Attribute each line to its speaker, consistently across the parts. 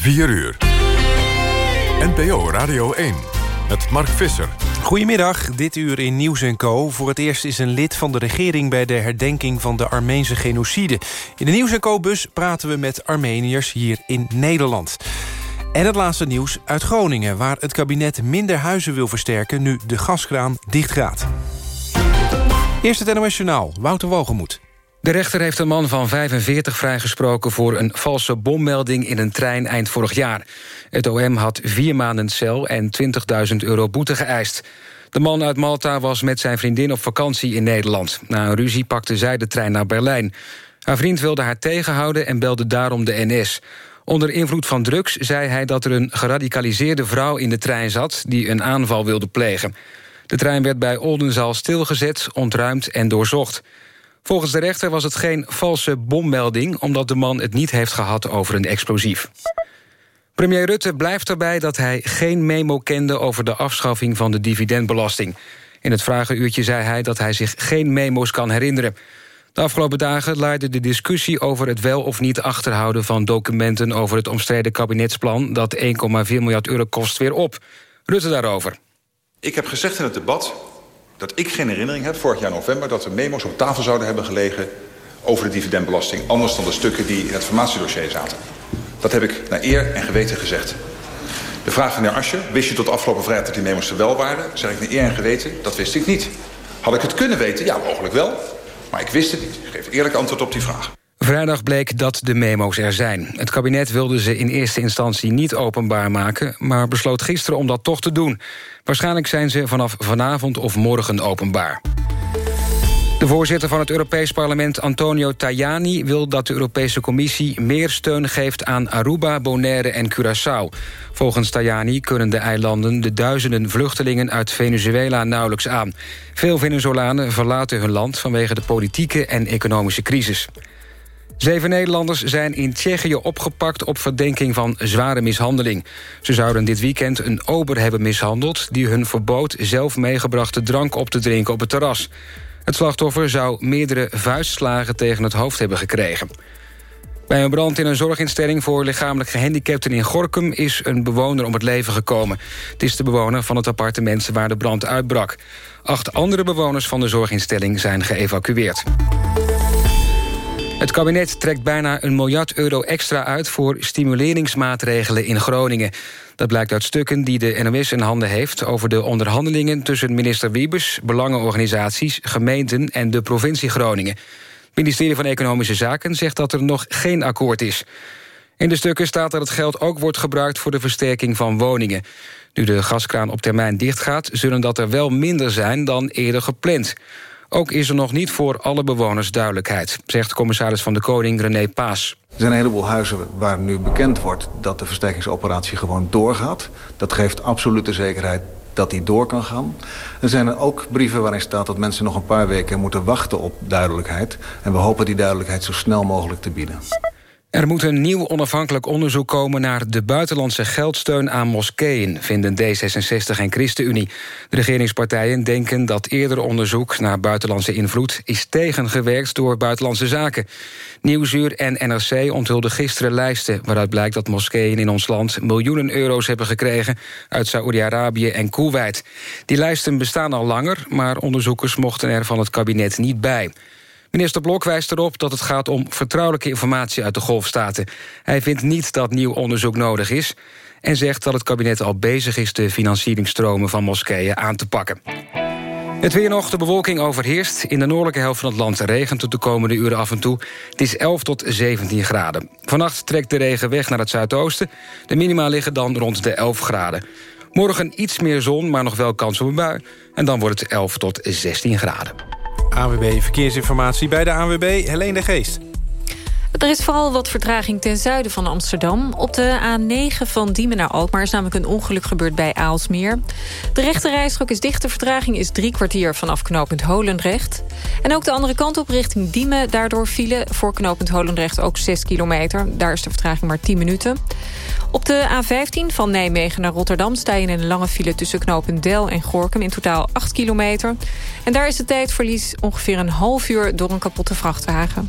Speaker 1: 4 uur. NPO Radio 1 met Mark Visser.
Speaker 2: Goedemiddag, dit uur in Nieuws Co. Voor het eerst is een lid van de regering... bij de herdenking van de Armeense genocide. In de Nieuws Co-bus praten we met Armeniërs hier in Nederland. En het laatste nieuws uit Groningen... waar het kabinet minder huizen wil versterken... nu de gaskraan dichtgaat. Eerst het NOS Journaal, Wouter Wogemoed.
Speaker 3: De rechter heeft een man van 45 vrijgesproken... voor een valse bommelding in een trein eind vorig jaar. Het OM had vier maanden cel en 20.000 euro boete geëist. De man uit Malta was met zijn vriendin op vakantie in Nederland. Na een ruzie pakte zij de trein naar Berlijn. Haar vriend wilde haar tegenhouden en belde daarom de NS. Onder invloed van drugs zei hij dat er een geradicaliseerde vrouw in de trein zat... die een aanval wilde plegen. De trein werd bij Oldenzaal stilgezet, ontruimd en doorzocht. Volgens de rechter was het geen valse bommelding... omdat de man het niet heeft gehad over een explosief. Premier Rutte blijft erbij dat hij geen memo kende... over de afschaffing van de dividendbelasting. In het vragenuurtje zei hij dat hij zich geen memo's kan herinneren. De afgelopen dagen leidde de discussie over het wel of niet achterhouden... van documenten over het omstreden kabinetsplan... dat 1,4 miljard euro kost weer op. Rutte daarover.
Speaker 4: Ik heb gezegd in het debat dat ik geen herinnering heb, vorig jaar november... dat er memo's op tafel zouden hebben gelegen over de dividendbelasting. Anders dan de stukken die in het formatiedossier zaten. Dat heb ik naar eer en geweten gezegd. De vraag van de heer wist je tot afgelopen vrijdag dat die memo's er wel waren? Zeg ik naar eer en geweten, dat wist ik niet. Had ik het kunnen weten? Ja, mogelijk wel. Maar ik wist het niet. Ik geef eerlijk antwoord op die vraag.
Speaker 3: Vrijdag bleek dat de memo's er zijn. Het kabinet wilde ze in eerste instantie niet openbaar maken... maar besloot gisteren om dat toch te doen. Waarschijnlijk zijn ze vanaf vanavond of morgen openbaar. De voorzitter van het Europees Parlement, Antonio Tajani... wil dat de Europese Commissie meer steun geeft aan Aruba, Bonaire en Curaçao. Volgens Tajani kunnen de eilanden de duizenden vluchtelingen uit Venezuela nauwelijks aan. Veel Venezolanen verlaten hun land vanwege de politieke en economische crisis. Zeven Nederlanders zijn in Tsjechië opgepakt op verdenking van zware mishandeling. Ze zouden dit weekend een ober hebben mishandeld... die hun verbood zelf meegebrachte drank op te drinken op het terras. Het slachtoffer zou meerdere vuistslagen tegen het hoofd hebben gekregen. Bij een brand in een zorginstelling voor lichamelijk gehandicapten in Gorkum... is een bewoner om het leven gekomen. Het is de bewoner van het appartement waar de brand uitbrak. Acht andere bewoners van de zorginstelling zijn geëvacueerd. Het kabinet trekt bijna een miljard euro extra uit... voor stimuleringsmaatregelen in Groningen. Dat blijkt uit stukken die de NOS in handen heeft... over de onderhandelingen tussen minister Wiebes... belangenorganisaties, gemeenten en de provincie Groningen. Het ministerie van Economische Zaken zegt dat er nog geen akkoord is. In de stukken staat dat het geld ook wordt gebruikt... voor de versterking van woningen. Nu de gaskraan op termijn dichtgaat... zullen dat er wel minder zijn dan eerder gepland... Ook is er nog niet voor alle bewoners duidelijkheid... zegt commissaris van de Koning René Paas.
Speaker 5: Er zijn een heleboel huizen waar nu bekend wordt... dat de versterkingsoperatie gewoon doorgaat. Dat geeft absolute zekerheid dat die door kan gaan. Er zijn er ook brieven waarin staat dat mensen nog een paar weken moeten wachten op duidelijkheid. En we hopen die duidelijkheid zo snel mogelijk te bieden.
Speaker 3: Er moet een nieuw onafhankelijk onderzoek komen naar de buitenlandse geldsteun aan moskeeën, vinden D66 en ChristenUnie. De regeringspartijen denken dat eerder onderzoek naar buitenlandse invloed is tegengewerkt door buitenlandse zaken. Nieuwsuur en NRC onthulden gisteren lijsten waaruit blijkt dat moskeeën in ons land miljoenen euro's hebben gekregen uit Saoedi-Arabië en Kuwait. Die lijsten bestaan al langer, maar onderzoekers mochten er van het kabinet niet bij. Minister Blok wijst erop dat het gaat om vertrouwelijke informatie uit de golfstaten. Hij vindt niet dat nieuw onderzoek nodig is... en zegt dat het kabinet al bezig is de financieringsstromen van moskeeën aan te pakken. Het weer nog, de bewolking overheerst. In de noordelijke helft van het land regent het de komende uren af en toe. Het is 11 tot 17 graden. Vannacht trekt de regen weg naar het zuidoosten. De minima liggen dan rond de 11 graden. Morgen iets meer zon, maar nog wel kans op een bui. En dan wordt het 11 tot 16 graden.
Speaker 2: AWB Verkeersinformatie bij de ANWB, Helene de Geest.
Speaker 6: Er is vooral wat vertraging ten zuiden van Amsterdam. Op de A9 van Diemen naar Alkmaar is namelijk een ongeluk gebeurd bij Aalsmeer. De rechte rijstrook is dicht. De vertraging is drie kwartier vanaf knooppunt Holendrecht. En ook de andere kant op richting Diemen. Daardoor vielen voor knooppunt Holendrecht ook 6 kilometer. Daar is de vertraging maar 10 minuten. Op de A15 van Nijmegen naar Rotterdam sta je in een lange file tussen knooppunt Del en Gorkum. In totaal 8 kilometer. En daar is de tijdverlies ongeveer een half uur door een kapotte vrachtwagen.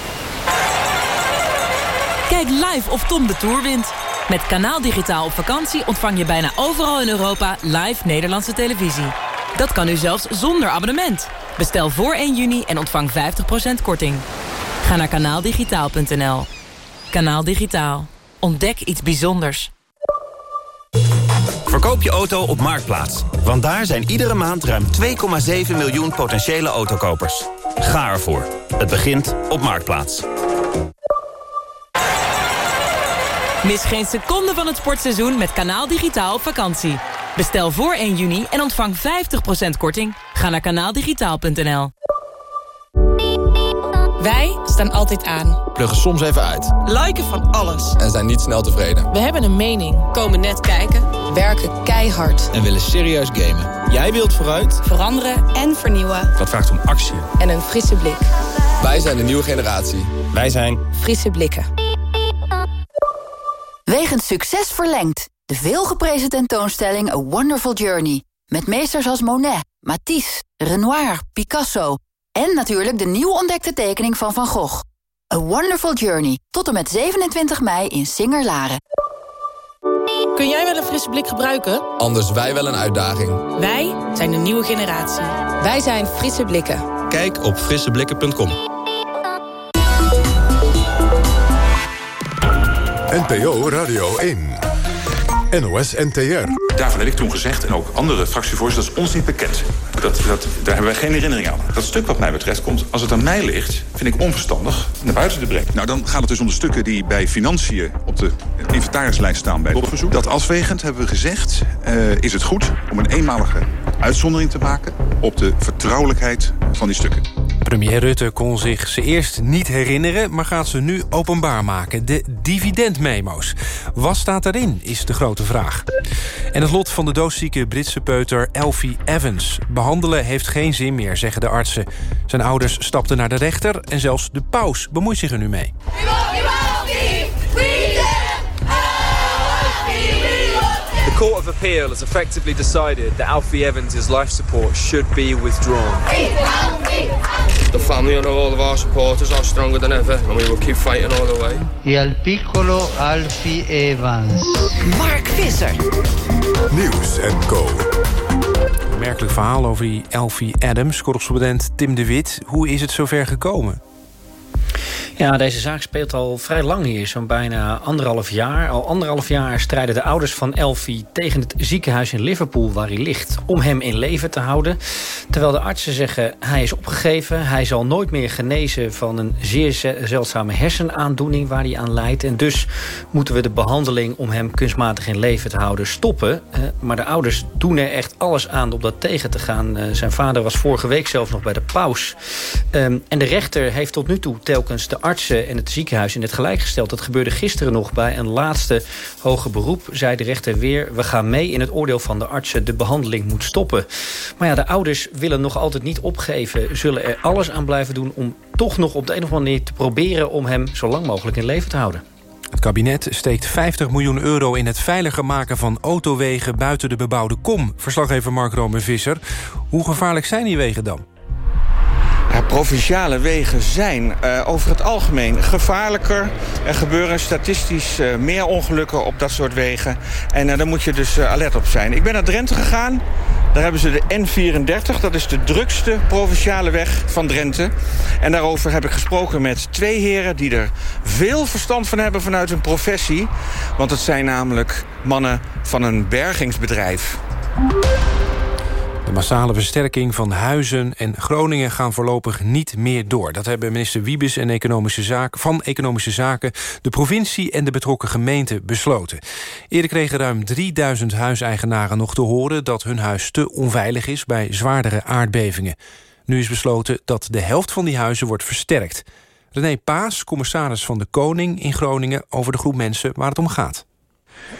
Speaker 7: Kijk live of Tom de Tour wint. Met Kanaal Digitaal op vakantie ontvang je bijna overal in Europa live Nederlandse televisie. Dat kan nu zelfs zonder abonnement. Bestel voor 1 juni en ontvang 50% korting. Ga naar kanaaldigitaal.nl. Kanaal Digitaal. Ontdek iets bijzonders.
Speaker 8: Verkoop je auto op Marktplaats. Want daar zijn iedere maand ruim 2,7 miljoen potentiële autokopers. Ga ervoor. Het begint op Marktplaats.
Speaker 7: Mis geen seconde van het sportseizoen met Kanaal Digitaal op vakantie. Bestel voor 1 juni en ontvang 50% korting. Ga naar kanaaldigitaal.nl.
Speaker 9: Wij staan altijd aan.
Speaker 10: Pluggen soms even uit.
Speaker 9: Liken van alles.
Speaker 10: En zijn niet snel tevreden.
Speaker 9: We hebben een mening. Komen net kijken. Werken keihard.
Speaker 10: En willen serieus gamen. Jij wilt vooruit.
Speaker 9: Veranderen en vernieuwen.
Speaker 10: Dat vraagt om actie.
Speaker 9: En een frisse blik.
Speaker 10: Wij zijn de nieuwe generatie.
Speaker 8: Wij zijn
Speaker 9: Frisse blikken.
Speaker 11: Wegens succes verlengd. De veelgeprezen tentoonstelling A Wonderful Journey. Met meesters als Monet, Matisse, Renoir, Picasso... en natuurlijk de nieuw ontdekte tekening van Van Gogh. A Wonderful Journey. Tot en met 27 mei in Singer-Laren.
Speaker 9: Kun jij wel een frisse blik gebruiken?
Speaker 10: Anders wij wel een uitdaging.
Speaker 9: Wij zijn de nieuwe generatie. Wij zijn Frisse Blikken.
Speaker 10: Kijk op frisseblikken.com.
Speaker 1: NPO Radio 1. NOS NTR.
Speaker 12: Daarvan heb ik toen gezegd, en ook andere fractievoorzitters, dat is ons niet bekend. Dat, dat, daar hebben wij geen herinnering aan. Dat stuk wat mij betreft komt, als het aan mij ligt... vind ik onverstandig naar buiten te brengen.
Speaker 4: Nou, dan gaat het dus om de stukken die bij financiën op de inventarislijst staan bij het Dat afwegend hebben we gezegd, uh, is het goed om een eenmalige uitzondering te maken... op de vertrouwelijkheid van die stukken.
Speaker 2: Premier Rutte kon zich ze eerst niet herinneren... maar gaat ze nu openbaar maken. De dividendmemo's. Wat staat erin, is de grote vraag. En het lot van de doodzieke Britse peuter Elfie Evans. Behandelen heeft geen zin meer, zeggen de artsen. Zijn ouders stapten naar de rechter... en zelfs de paus bemoeit zich er nu mee.
Speaker 13: The Court of Appeal has effectively decided that Alfie Evans' life support should be withdrawn.
Speaker 14: The family and all of our supporters are stronger than ever and we will keep fighting all the way.
Speaker 15: E al piccolo Alfie Evans.
Speaker 11: Mark Visser.
Speaker 1: Nieuws en Co.
Speaker 2: Merkelijk verhaal over die Elfie Adams. Correspondent Tim de Wit. Hoe is het zover gekomen?
Speaker 16: Ja, deze zaak speelt al vrij lang hier, zo'n bijna anderhalf jaar. Al anderhalf jaar strijden de ouders van Elfie tegen het ziekenhuis in Liverpool waar hij ligt... om hem in leven te houden. Terwijl de artsen zeggen hij is opgegeven. Hij zal nooit meer genezen van een zeer zeldzame hersenaandoening waar hij aan lijdt. En dus moeten we de behandeling om hem kunstmatig in leven te houden stoppen. Maar de ouders doen er echt alles aan om dat tegen te gaan. Zijn vader was vorige week zelfs nog bij de paus. Ehm, en de rechter heeft tot nu toe telkens de artsen en het ziekenhuis in het gelijk gesteld. Dat gebeurde gisteren nog bij een laatste hoger beroep. Zei de rechter weer, we gaan mee in het oordeel van de artsen. De behandeling moet stoppen. Maar ja, de ouders willen nog altijd niet opgeven. Zullen er alles aan blijven doen om toch nog op de een of andere manier te proberen... om hem zo lang mogelijk in leven te houden.
Speaker 2: Het kabinet steekt 50 miljoen euro in het veiliger maken van autowegen buiten de bebouwde kom. Verslaggever Mark Romer Visser. Hoe gevaarlijk zijn die wegen dan?
Speaker 17: Provinciale wegen zijn uh, over het algemeen gevaarlijker. Er gebeuren statistisch uh, meer ongelukken op dat soort wegen. En uh, daar moet je dus alert op zijn. Ik ben naar Drenthe gegaan. Daar hebben ze de N34. Dat is de drukste provinciale weg van Drenthe. En daarover heb ik gesproken met twee heren... die er veel verstand van hebben vanuit hun professie. Want het zijn namelijk mannen van een bergingsbedrijf.
Speaker 2: De massale versterking van Huizen en Groningen gaan voorlopig niet meer door. Dat hebben minister Wiebes en Economische Zaken, van Economische Zaken... de provincie en de betrokken gemeente besloten. Eerder kregen ruim 3000 huiseigenaren nog te horen... dat hun huis te onveilig is bij zwaardere aardbevingen. Nu is besloten dat de helft van die huizen wordt versterkt. René Paas, commissaris van de Koning in Groningen... over de groep mensen waar het om gaat.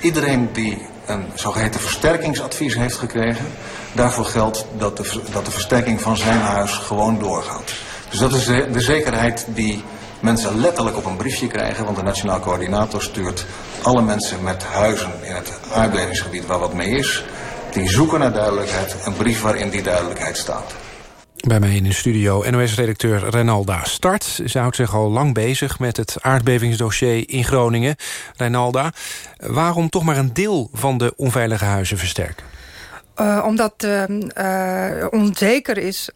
Speaker 5: Iedereen die een zogeheten versterkingsadvies heeft gekregen... daarvoor geldt dat de, dat de versterking van zijn huis gewoon doorgaat. Dus dat is de, de zekerheid die mensen letterlijk op een briefje krijgen... want de Nationaal Coördinator stuurt alle mensen met huizen in het aardbevingsgebied waar wat mee is... die zoeken naar duidelijkheid, een brief waarin die duidelijkheid staat.
Speaker 2: Bij mij in de studio NOS-redacteur Renalda Start. Ze houdt zich al lang bezig met het aardbevingsdossier in Groningen. Renalda, waarom toch maar een deel van de onveilige huizen versterken?
Speaker 18: Uh, omdat uh, uh, onzeker is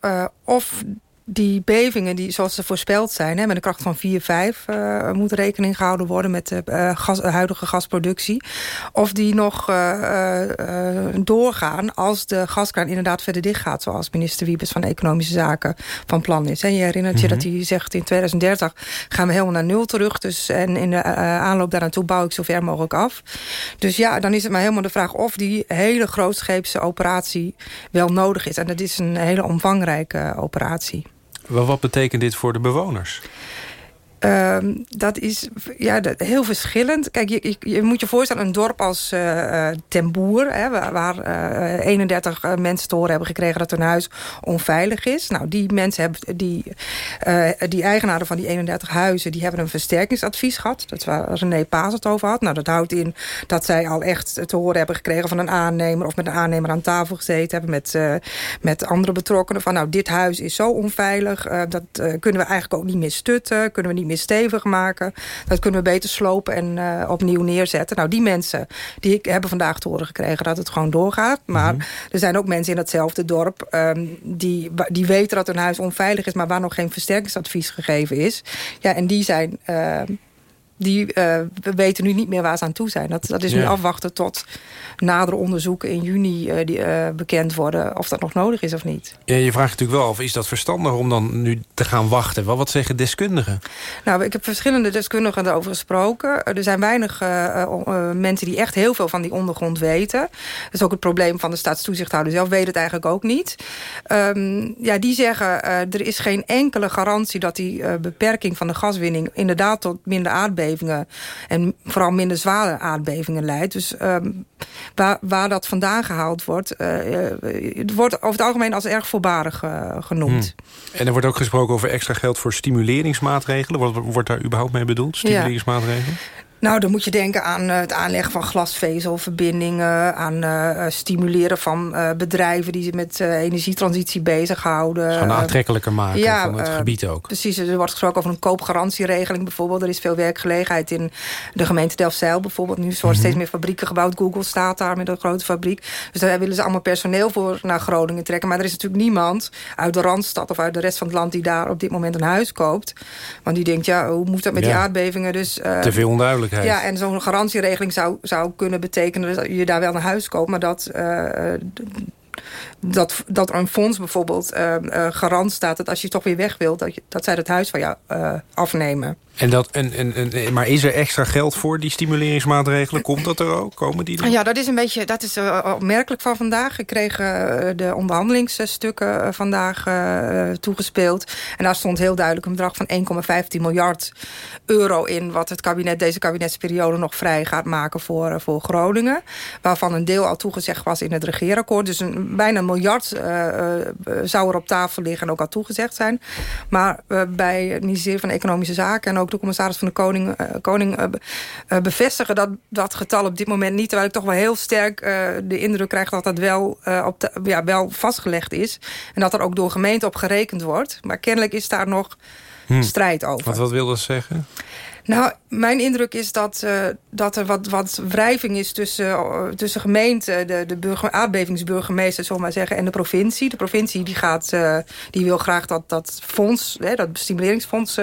Speaker 18: of die bevingen, die, zoals ze voorspeld zijn... Hè, met een kracht van 4, 5... Uh, moet rekening gehouden worden met de uh, gas, huidige gasproductie. Of die nog uh, doorgaan als de gaskraan inderdaad verder dicht gaat... zoals minister Wiebes van Economische Zaken van plan is. En je herinnert mm -hmm. je dat hij zegt in 2030 gaan we helemaal naar nul terug. Dus, en in de aanloop daar naartoe bouw ik zo ver mogelijk af. Dus ja, dan is het maar helemaal de vraag... of die hele grootscheepse operatie wel nodig is. En dat is een hele omvangrijke operatie.
Speaker 2: Wat betekent dit voor de bewoners?
Speaker 18: Um, dat is ja, dat, heel verschillend. Kijk, je, je, moet je voorstellen, een dorp als uh, Ten Boer... Hè, waar, waar uh, 31 mensen te horen hebben gekregen dat hun huis onveilig is. Nou, die mensen hebben, die, die eigenaren van die 31 huizen... die hebben een versterkingsadvies gehad. Dat is waar René Paas het over had. Nou, dat houdt in dat zij al echt te horen hebben gekregen van een aannemer... of met een aannemer aan tafel gezeten hebben met, met andere betrokkenen... van nou, dit huis is zo onveilig, dat kunnen we eigenlijk ook niet meer stutten... kunnen we niet meer stevig maken. Dat kunnen we beter slopen en uh, opnieuw neerzetten. Nou, die mensen die hebben vandaag te horen gekregen dat het gewoon doorgaat. Maar mm -hmm. er zijn ook mensen in datzelfde dorp um, die, die weten dat hun huis onveilig is... maar waar nog geen versterkingsadvies gegeven is. Ja, en die zijn... Uh, die uh, we weten nu niet meer waar ze aan toe zijn. Dat, dat is nu ja. afwachten tot nadere onderzoeken in juni uh, die, uh, bekend worden... of dat nog nodig is of niet.
Speaker 2: Ja, je vraagt natuurlijk wel of is dat verstandig om dan nu te gaan wachten? Wat, wat zeggen deskundigen?
Speaker 18: Nou, ik heb verschillende deskundigen erover gesproken. Er zijn weinig mensen die echt heel veel van die ondergrond weten. Dat is ook het probleem van de staatstoezichthouder zelf. Weet het eigenlijk ook niet. Um, ja, die zeggen er is geen enkele garantie... dat die beperking van de gaswinning inderdaad tot minder aardbevingen en vooral minder zware aardbevingen leidt. Dus um, waar, waar dat vandaan gehaald wordt... Uh, het wordt over het algemeen als erg voorbarig uh, genoemd.
Speaker 2: Hmm. En er wordt ook gesproken over extra geld voor stimuleringsmaatregelen. Wat wordt daar überhaupt mee bedoeld, stimuleringsmaatregelen?
Speaker 18: Ja. Nou, dan moet je denken aan uh, het aanleggen van glasvezelverbindingen... aan uh, stimuleren van uh, bedrijven die zich met energietransitie bezighouden.
Speaker 2: Gewoon aantrekkelijker maken ja, van het gebied ook.
Speaker 18: Precies, er wordt gesproken over een koopgarantieregeling bijvoorbeeld. Er is veel werkgelegenheid in de gemeente Delfzijl bijvoorbeeld. Nu worden mm -hmm. steeds meer fabrieken gebouwd. Google staat daar met een grote fabriek. Dus daar willen ze allemaal personeel voor naar Groningen trekken. Maar er is natuurlijk niemand uit de Randstad of uit de rest van het land... die daar op dit moment een huis koopt. Want die denkt, ja, hoe moet dat met ja. die aardbevingen? Dus,
Speaker 2: Te veel
Speaker 18: Ja, en zo'n garantieregeling zou, zou kunnen betekenen... dat je daar wel naar huis koopt, maar dat... Uh, dat, dat een fonds bijvoorbeeld uh, uh, garant staat... dat als je toch weer weg wilt, dat, dat zij het huis van jou afnemen.
Speaker 2: En dat, en, en, en, maar is er extra geld voor die stimuleringsmaatregelen? Komt dat er ook? Komen die?
Speaker 18: Ja, dat is een beetje dat is opmerkelijk van vandaag. Ik kreeg de onderhandelingsstukken vandaag toegespeeld. En daar stond heel duidelijk een bedrag van 1,15 miljard euro in... wat het kabinet deze kabinetsperiode nog vrij gaat maken voor, voor Groningen. Waarvan een deel al toegezegd was in het regeerakkoord. Dus een, bijna een miljard zou er op tafel liggen en ook al toegezegd zijn. Maar bij het ministerie van Economische Zaken... en ook de commissaris van de Koning, koning bevestigen dat, dat getal op dit moment niet. Terwijl ik toch wel heel sterk de indruk krijg dat dat wel, op de, ja, wel vastgelegd is. En dat er ook door gemeenten op gerekend wordt. Maar kennelijk is daar nog hmm. strijd over.
Speaker 2: Wat, wat wil dat zeggen?
Speaker 18: Nou, mijn indruk is dat, uh, dat er wat, wat wrijving is tussen, uh, tussen gemeente, de, de burger, aardbevingsburgemeester, zullen maar zeggen, en de provincie. De provincie die gaat, uh, die wil graag dat, dat fonds, hè, dat stimuleringsfonds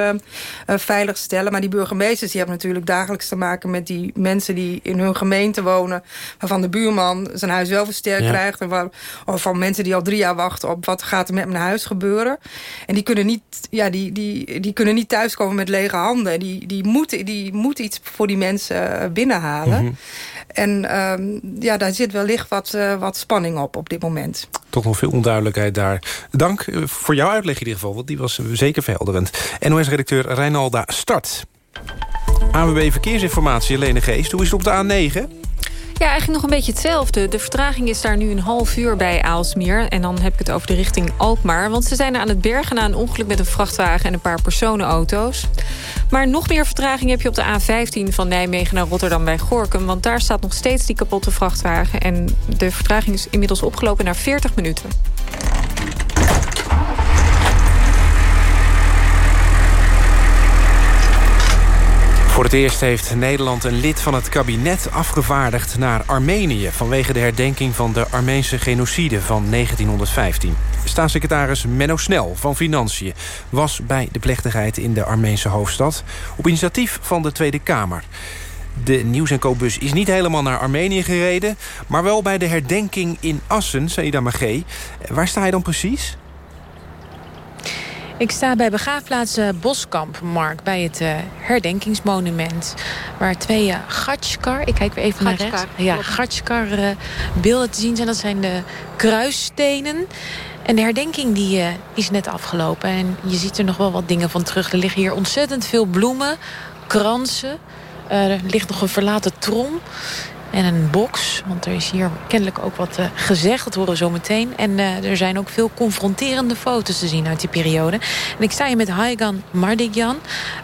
Speaker 18: veilig stellen. Maar die burgemeesters die hebben natuurlijk dagelijks te maken met die mensen die in hun gemeente wonen, waarvan de buurman zijn huis wel versterkt ja. krijgt. En waar, of van mensen die al drie jaar wachten op wat gaat er met mijn huis gebeuren. En die kunnen niet, ja, die, die, die kunnen niet thuiskomen met lege handen. Die, die moet, die moet iets voor die mensen binnenhalen. Mm -hmm. En um, ja, daar zit wellicht wat, uh, wat spanning op op dit moment.
Speaker 2: Toch nog veel onduidelijkheid daar. Dank voor jouw uitleg in ieder geval, want die was zeker verhelderend. NOS-redacteur Reinalda Start. AWB Verkeersinformatie, Helene Geest. Hoe is het op de A9?
Speaker 6: Ja, eigenlijk nog een beetje hetzelfde. De vertraging is daar nu een half uur bij Aalsmeer. En dan heb ik het over de richting Alkmaar. Want ze zijn aan het bergen na een ongeluk met een vrachtwagen... en een paar personenauto's. Maar nog meer vertraging heb je op de A15 van Nijmegen naar Rotterdam bij Gorkum. Want daar staat nog steeds die kapotte vrachtwagen. En de vertraging is inmiddels opgelopen naar 40 minuten.
Speaker 2: Voor het eerst heeft Nederland een lid van het kabinet afgevaardigd naar Armenië... vanwege de herdenking van de Armeense genocide van 1915. Staatssecretaris Menno Snel van Financiën was bij de plechtigheid in de Armeense hoofdstad... op initiatief van de Tweede Kamer. De Nieuws- en Koopbus is niet helemaal naar Armenië gereden... maar wel bij de herdenking in Assen, Saida Magé. Waar sta je dan precies?
Speaker 19: Ik sta bij begraafplaats eh, Boskamp, Mark, bij het uh, herdenkingsmonument. Waar twee uh, Gatskar, ik kijk weer even naar rechts. Ja, Gatskar uh, beelden te zien zijn. Dat zijn de kruisstenen. En de herdenking die, die is net afgelopen. En je ziet er nog wel wat dingen van terug. Er liggen hier ontzettend veel bloemen, kransen. er ligt nog een verlaten trom en een box. Want er is hier kennelijk ook wat uh, gezegd, dat horen we zo meteen. En uh, er zijn ook veel confronterende foto's te zien uit die periode. En ik sta hier met Haigan Mardigyan,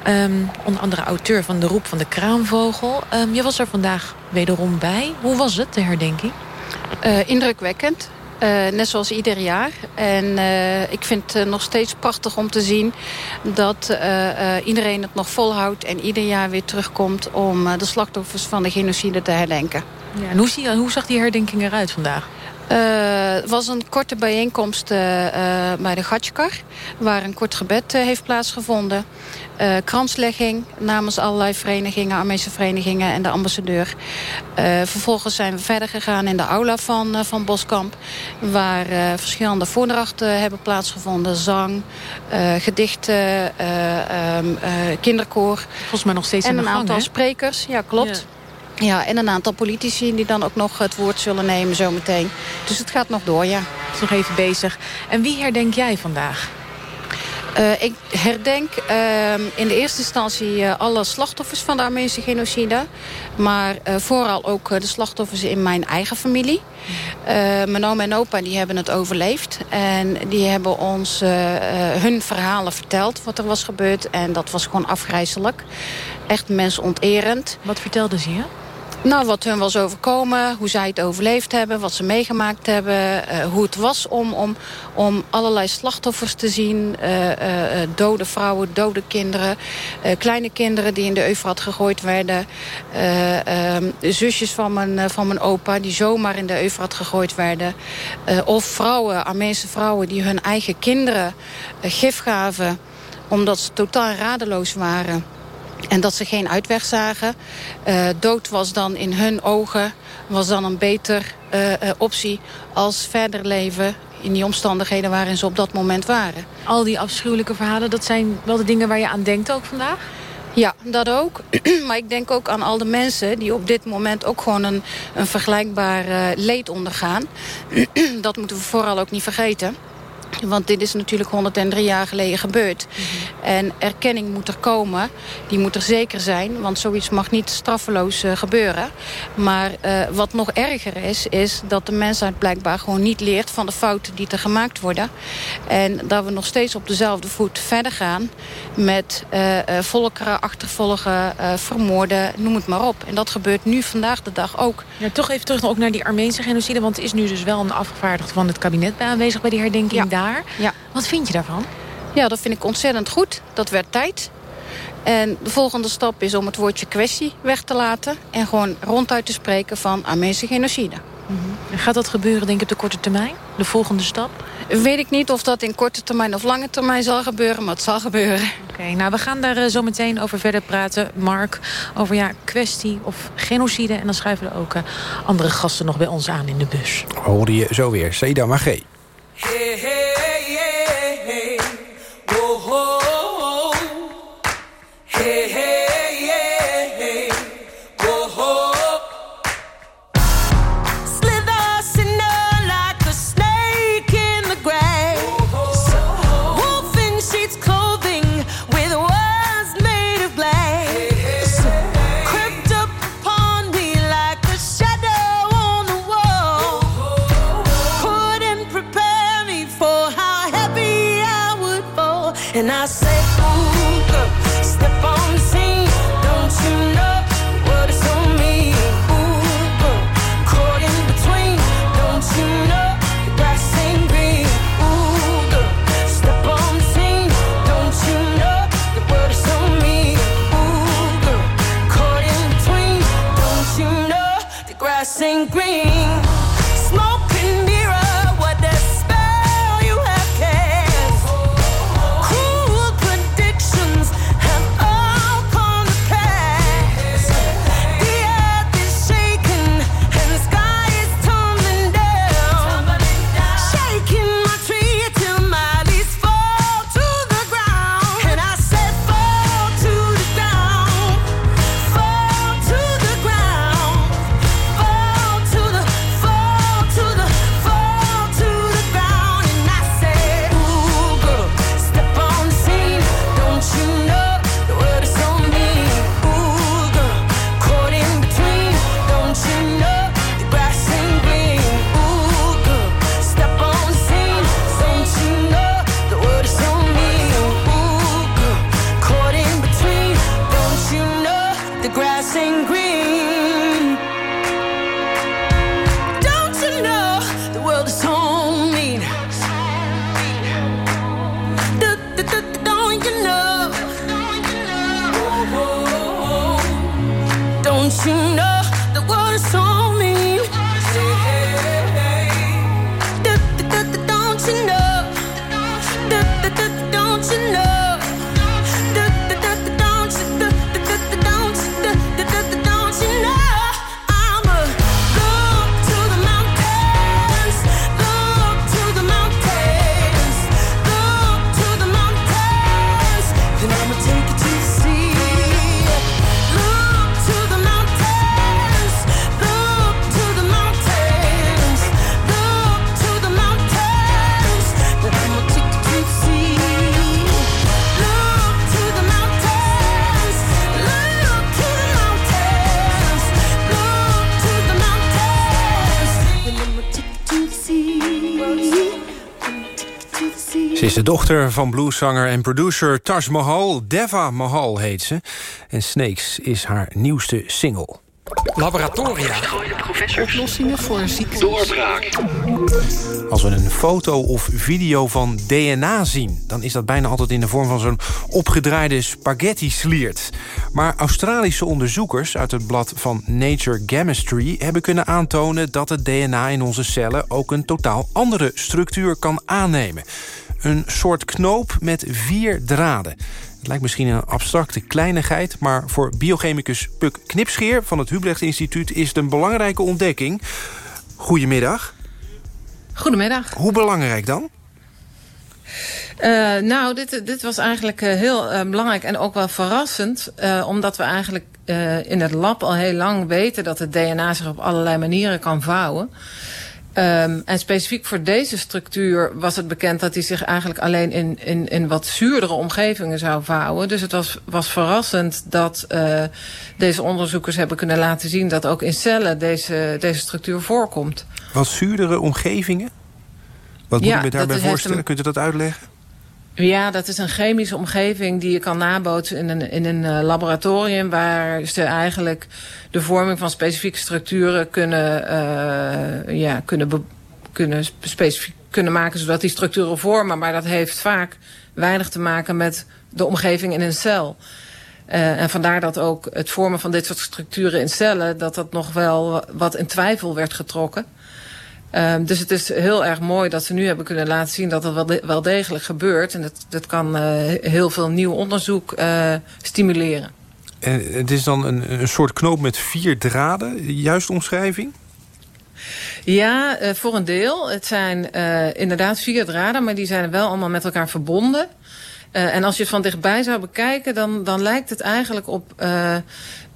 Speaker 19: um, onder andere auteur van De Roep van de Kraanvogel. Um, je was er vandaag wederom bij. Hoe was het, de herdenking?
Speaker 20: Uh, indrukwekkend. Uh, net zoals ieder jaar. En uh, ik vind het nog steeds prachtig om te zien dat iedereen het nog volhoudt... en ieder jaar weer terugkomt om de slachtoffers van de genocide te herdenken.
Speaker 19: Ja, en hoe, zie, hoe zag die herdenking eruit vandaag?
Speaker 20: Het was een korte bijeenkomst bij de Gatskar... waar een kort gebed heeft plaatsgevonden. Uh, kranslegging namens allerlei verenigingen, Armeese verenigingen en de ambassadeur. Uh, vervolgens zijn we verder gegaan in de aula van, uh, van Boskamp. Waar verschillende voordrachten hebben plaatsgevonden. Zang, gedichten, um, kinderkoor.
Speaker 19: Volgens mij nog steeds
Speaker 20: en een aantal sprekers, ja klopt. Ja. Ja. en een aantal politici die dan ook nog het woord zullen nemen zometeen. Dus het gaat nog door, ja.
Speaker 19: Het is nog even bezig. En wie herdenk jij vandaag?
Speaker 20: Uh, ik herdenk uh, in de eerste instantie uh, alle slachtoffers van de Armeense genocide. Maar vooral ook de slachtoffers in mijn eigen familie. mijn oom en opa die hebben het overleefd. En die hebben ons hun verhalen verteld wat er was gebeurd. En dat was gewoon afgrijzelijk. Echt mensonterend.
Speaker 19: Wat vertelden ze je?
Speaker 20: Nou, wat hun was overkomen, hoe zij het overleefd hebben... wat ze meegemaakt hebben, uh, hoe het was om, om, om allerlei slachtoffers te zien. Uh, uh, dode vrouwen, dode kinderen, kleine kinderen die in de Eufrat gegooid werden. Ehm, zusjes van mijn, van mijn opa die zomaar in de Eufrat gegooid werden. of vrouwen, Armeense vrouwen die hun eigen kinderen gif gaven... omdat ze totaal radeloos waren... En dat ze geen uitweg zagen. Uh, dood was dan in hun ogen was dan een beter uh, uh, optie als verder leven in die omstandigheden waarin ze op dat moment waren.
Speaker 19: Al die afschuwelijke verhalen, dat zijn wel de dingen waar je aan denkt ook vandaag?
Speaker 20: Ja, dat ook. maar ik denk ook aan al de mensen die op dit moment ook gewoon een, een vergelijkbaar leed ondergaan. dat moeten we vooral ook niet vergeten. Want dit is natuurlijk 103 jaar geleden gebeurd. Mm -hmm. En erkenning moet er komen. Die moet er zeker zijn. Want zoiets mag niet straffeloos uh, gebeuren. Maar uh, wat nog erger is, is dat de mensheid blijkbaar gewoon niet leert... van de fouten die er gemaakt worden. En dat we nog steeds op dezelfde voet verder gaan... met uh, volkeren, achtervolgen, vermoorden, noem het maar op. En dat gebeurt nu vandaag de dag ook.
Speaker 19: Ja, toch even terug ook naar die Armeense genocide. Want er is nu dus wel een afgevaardigde van het kabinet bij aanwezig... bij die herdenking
Speaker 20: ja.
Speaker 19: Daar.
Speaker 20: Ja.
Speaker 19: Wat vind je daarvan?
Speaker 20: Ja, dat vind ik ontzettend goed. Dat werd tijd. En de volgende stap is om het woordje kwestie weg te laten... en gewoon ronduit te spreken van Armeense genocide.
Speaker 19: Mm -hmm. Gaat dat gebeuren, denk ik, op de korte termijn? De volgende stap?
Speaker 20: Weet ik niet of dat in korte termijn of lange termijn zal gebeuren... maar het zal gebeuren.
Speaker 19: Oké, okay, nou, we gaan daar uh, zo meteen over verder praten. Mark, over ja, kwestie of genocide. En dan schuiven er ook uh, andere gasten nog bij ons aan in de bus.
Speaker 2: Hoorde je zo weer. Seda Magé.
Speaker 21: Hey, hey, is
Speaker 2: de dochter van blueszanger en producer Taj Mahal. Deva Mahal heet ze. En Snakes is haar nieuwste single.
Speaker 22: Laboratoria. Oplossingen voor ziektes. Doorbraak.
Speaker 2: Als we een foto of video van DNA zien... dan is dat bijna altijd in de vorm van zo'n opgedraaide spaghetti-sliert. Maar Australische onderzoekers uit het blad van Nature Chemistry... hebben kunnen aantonen dat het DNA in onze cellen... ook een totaal andere structuur kan aannemen. Een soort knoop met vier draden. Het lijkt misschien een abstracte kleinigheid... maar voor biochemicus Puk Knipscheer van het Hubrecht Instituut... is het een belangrijke ontdekking. Goedemiddag.
Speaker 23: Goedemiddag.
Speaker 2: Hoe belangrijk dan?
Speaker 23: Uh, nou, dit, dit was eigenlijk uh, heel uh, belangrijk en ook wel verrassend. omdat we eigenlijk in het lab al heel lang weten... dat het DNA zich op allerlei manieren kan vouwen. Um, en specifiek voor deze structuur was het bekend dat hij zich eigenlijk alleen in, in, in wat zuurdere omgevingen zou vouwen. Dus het was, was verrassend dat uh, deze onderzoekers hebben kunnen laten zien dat ook in cellen deze, deze structuur voorkomt.
Speaker 2: Wat zuurdere omgevingen? Wat moet
Speaker 23: ja,
Speaker 2: je me daarbij voorstellen?
Speaker 23: Een...
Speaker 2: Kunt u dat uitleggen?
Speaker 23: Ja, dat is een chemische omgeving die je kan nabootsen in een, in een uh, laboratorium... waar ze eigenlijk de vorming van specifieke structuren kunnen, uh, ja, kunnen, kunnen, specifiek kunnen maken... zodat die structuren vormen. Maar dat heeft vaak weinig te maken met de omgeving in een cel. Uh, en vandaar dat ook het vormen van dit soort structuren in cellen... dat dat nog wel wat in twijfel werd getrokken... Um, dus het is heel erg mooi dat ze nu hebben kunnen laten zien dat dat wel, de, wel degelijk gebeurt. En dat, dat kan uh, heel veel nieuw onderzoek uh, stimuleren.
Speaker 2: En het is dan een, een soort knoop met vier draden, juist omschrijving?
Speaker 23: Ja, uh, voor een deel. Het zijn inderdaad vier draden, maar die zijn wel allemaal met elkaar verbonden. Uh, en als je het van dichtbij zou bekijken, dan, dan lijkt het eigenlijk op uh,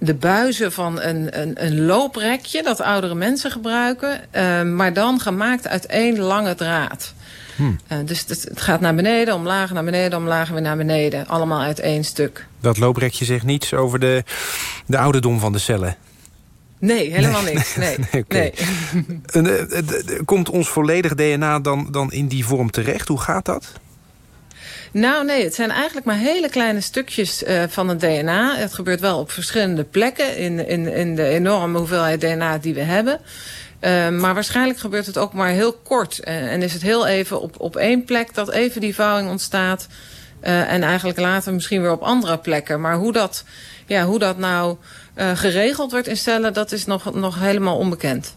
Speaker 23: de buizen van een, een, een looprekje dat oudere mensen gebruiken. Uh, maar dan gemaakt uit één lange draad. Hmm. dus het, het, gaat naar beneden, omlaag, naar beneden, omlaag, weer naar beneden. Allemaal uit één stuk.
Speaker 2: Dat looprekje zegt niets over de, de ouderdom van de cellen.
Speaker 23: Nee, helemaal nee. niks. Nee.
Speaker 2: nee, okay. nee. Komt ons volledig DNA dan, dan in die vorm terecht? Hoe gaat dat?
Speaker 23: Nou nee, het zijn eigenlijk maar hele kleine stukjes uh, van het DNA. Het gebeurt wel op verschillende plekken in, in, in de enorme hoeveelheid DNA die we hebben. Uh, maar waarschijnlijk gebeurt het ook maar heel kort. Uh, en is het heel even op, op één plek dat even die vouwing ontstaat. En eigenlijk later misschien weer op andere plekken. Maar hoe dat ja, hoe dat nou geregeld wordt in cellen... dat is nog, nog helemaal onbekend.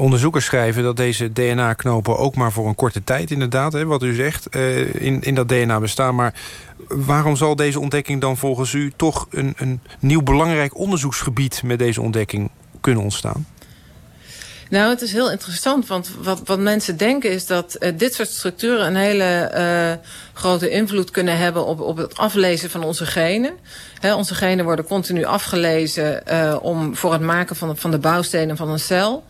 Speaker 2: Onderzoekers schrijven dat deze DNA-knopen ook maar voor een korte tijd... inderdaad, hè, wat u zegt, uh, in, in dat DNA bestaan. Maar waarom zal deze ontdekking dan volgens u... toch een, een nieuw belangrijk onderzoeksgebied met deze ontdekking kunnen ontstaan?
Speaker 23: Nou, het is heel interessant, want wat, wat mensen denken is dat uh, dit soort structuren een hele uh, grote invloed kunnen hebben op, op het aflezen van onze genen. Onze genen worden continu afgelezen om, voor het maken van, van de bouwstenen van een cel.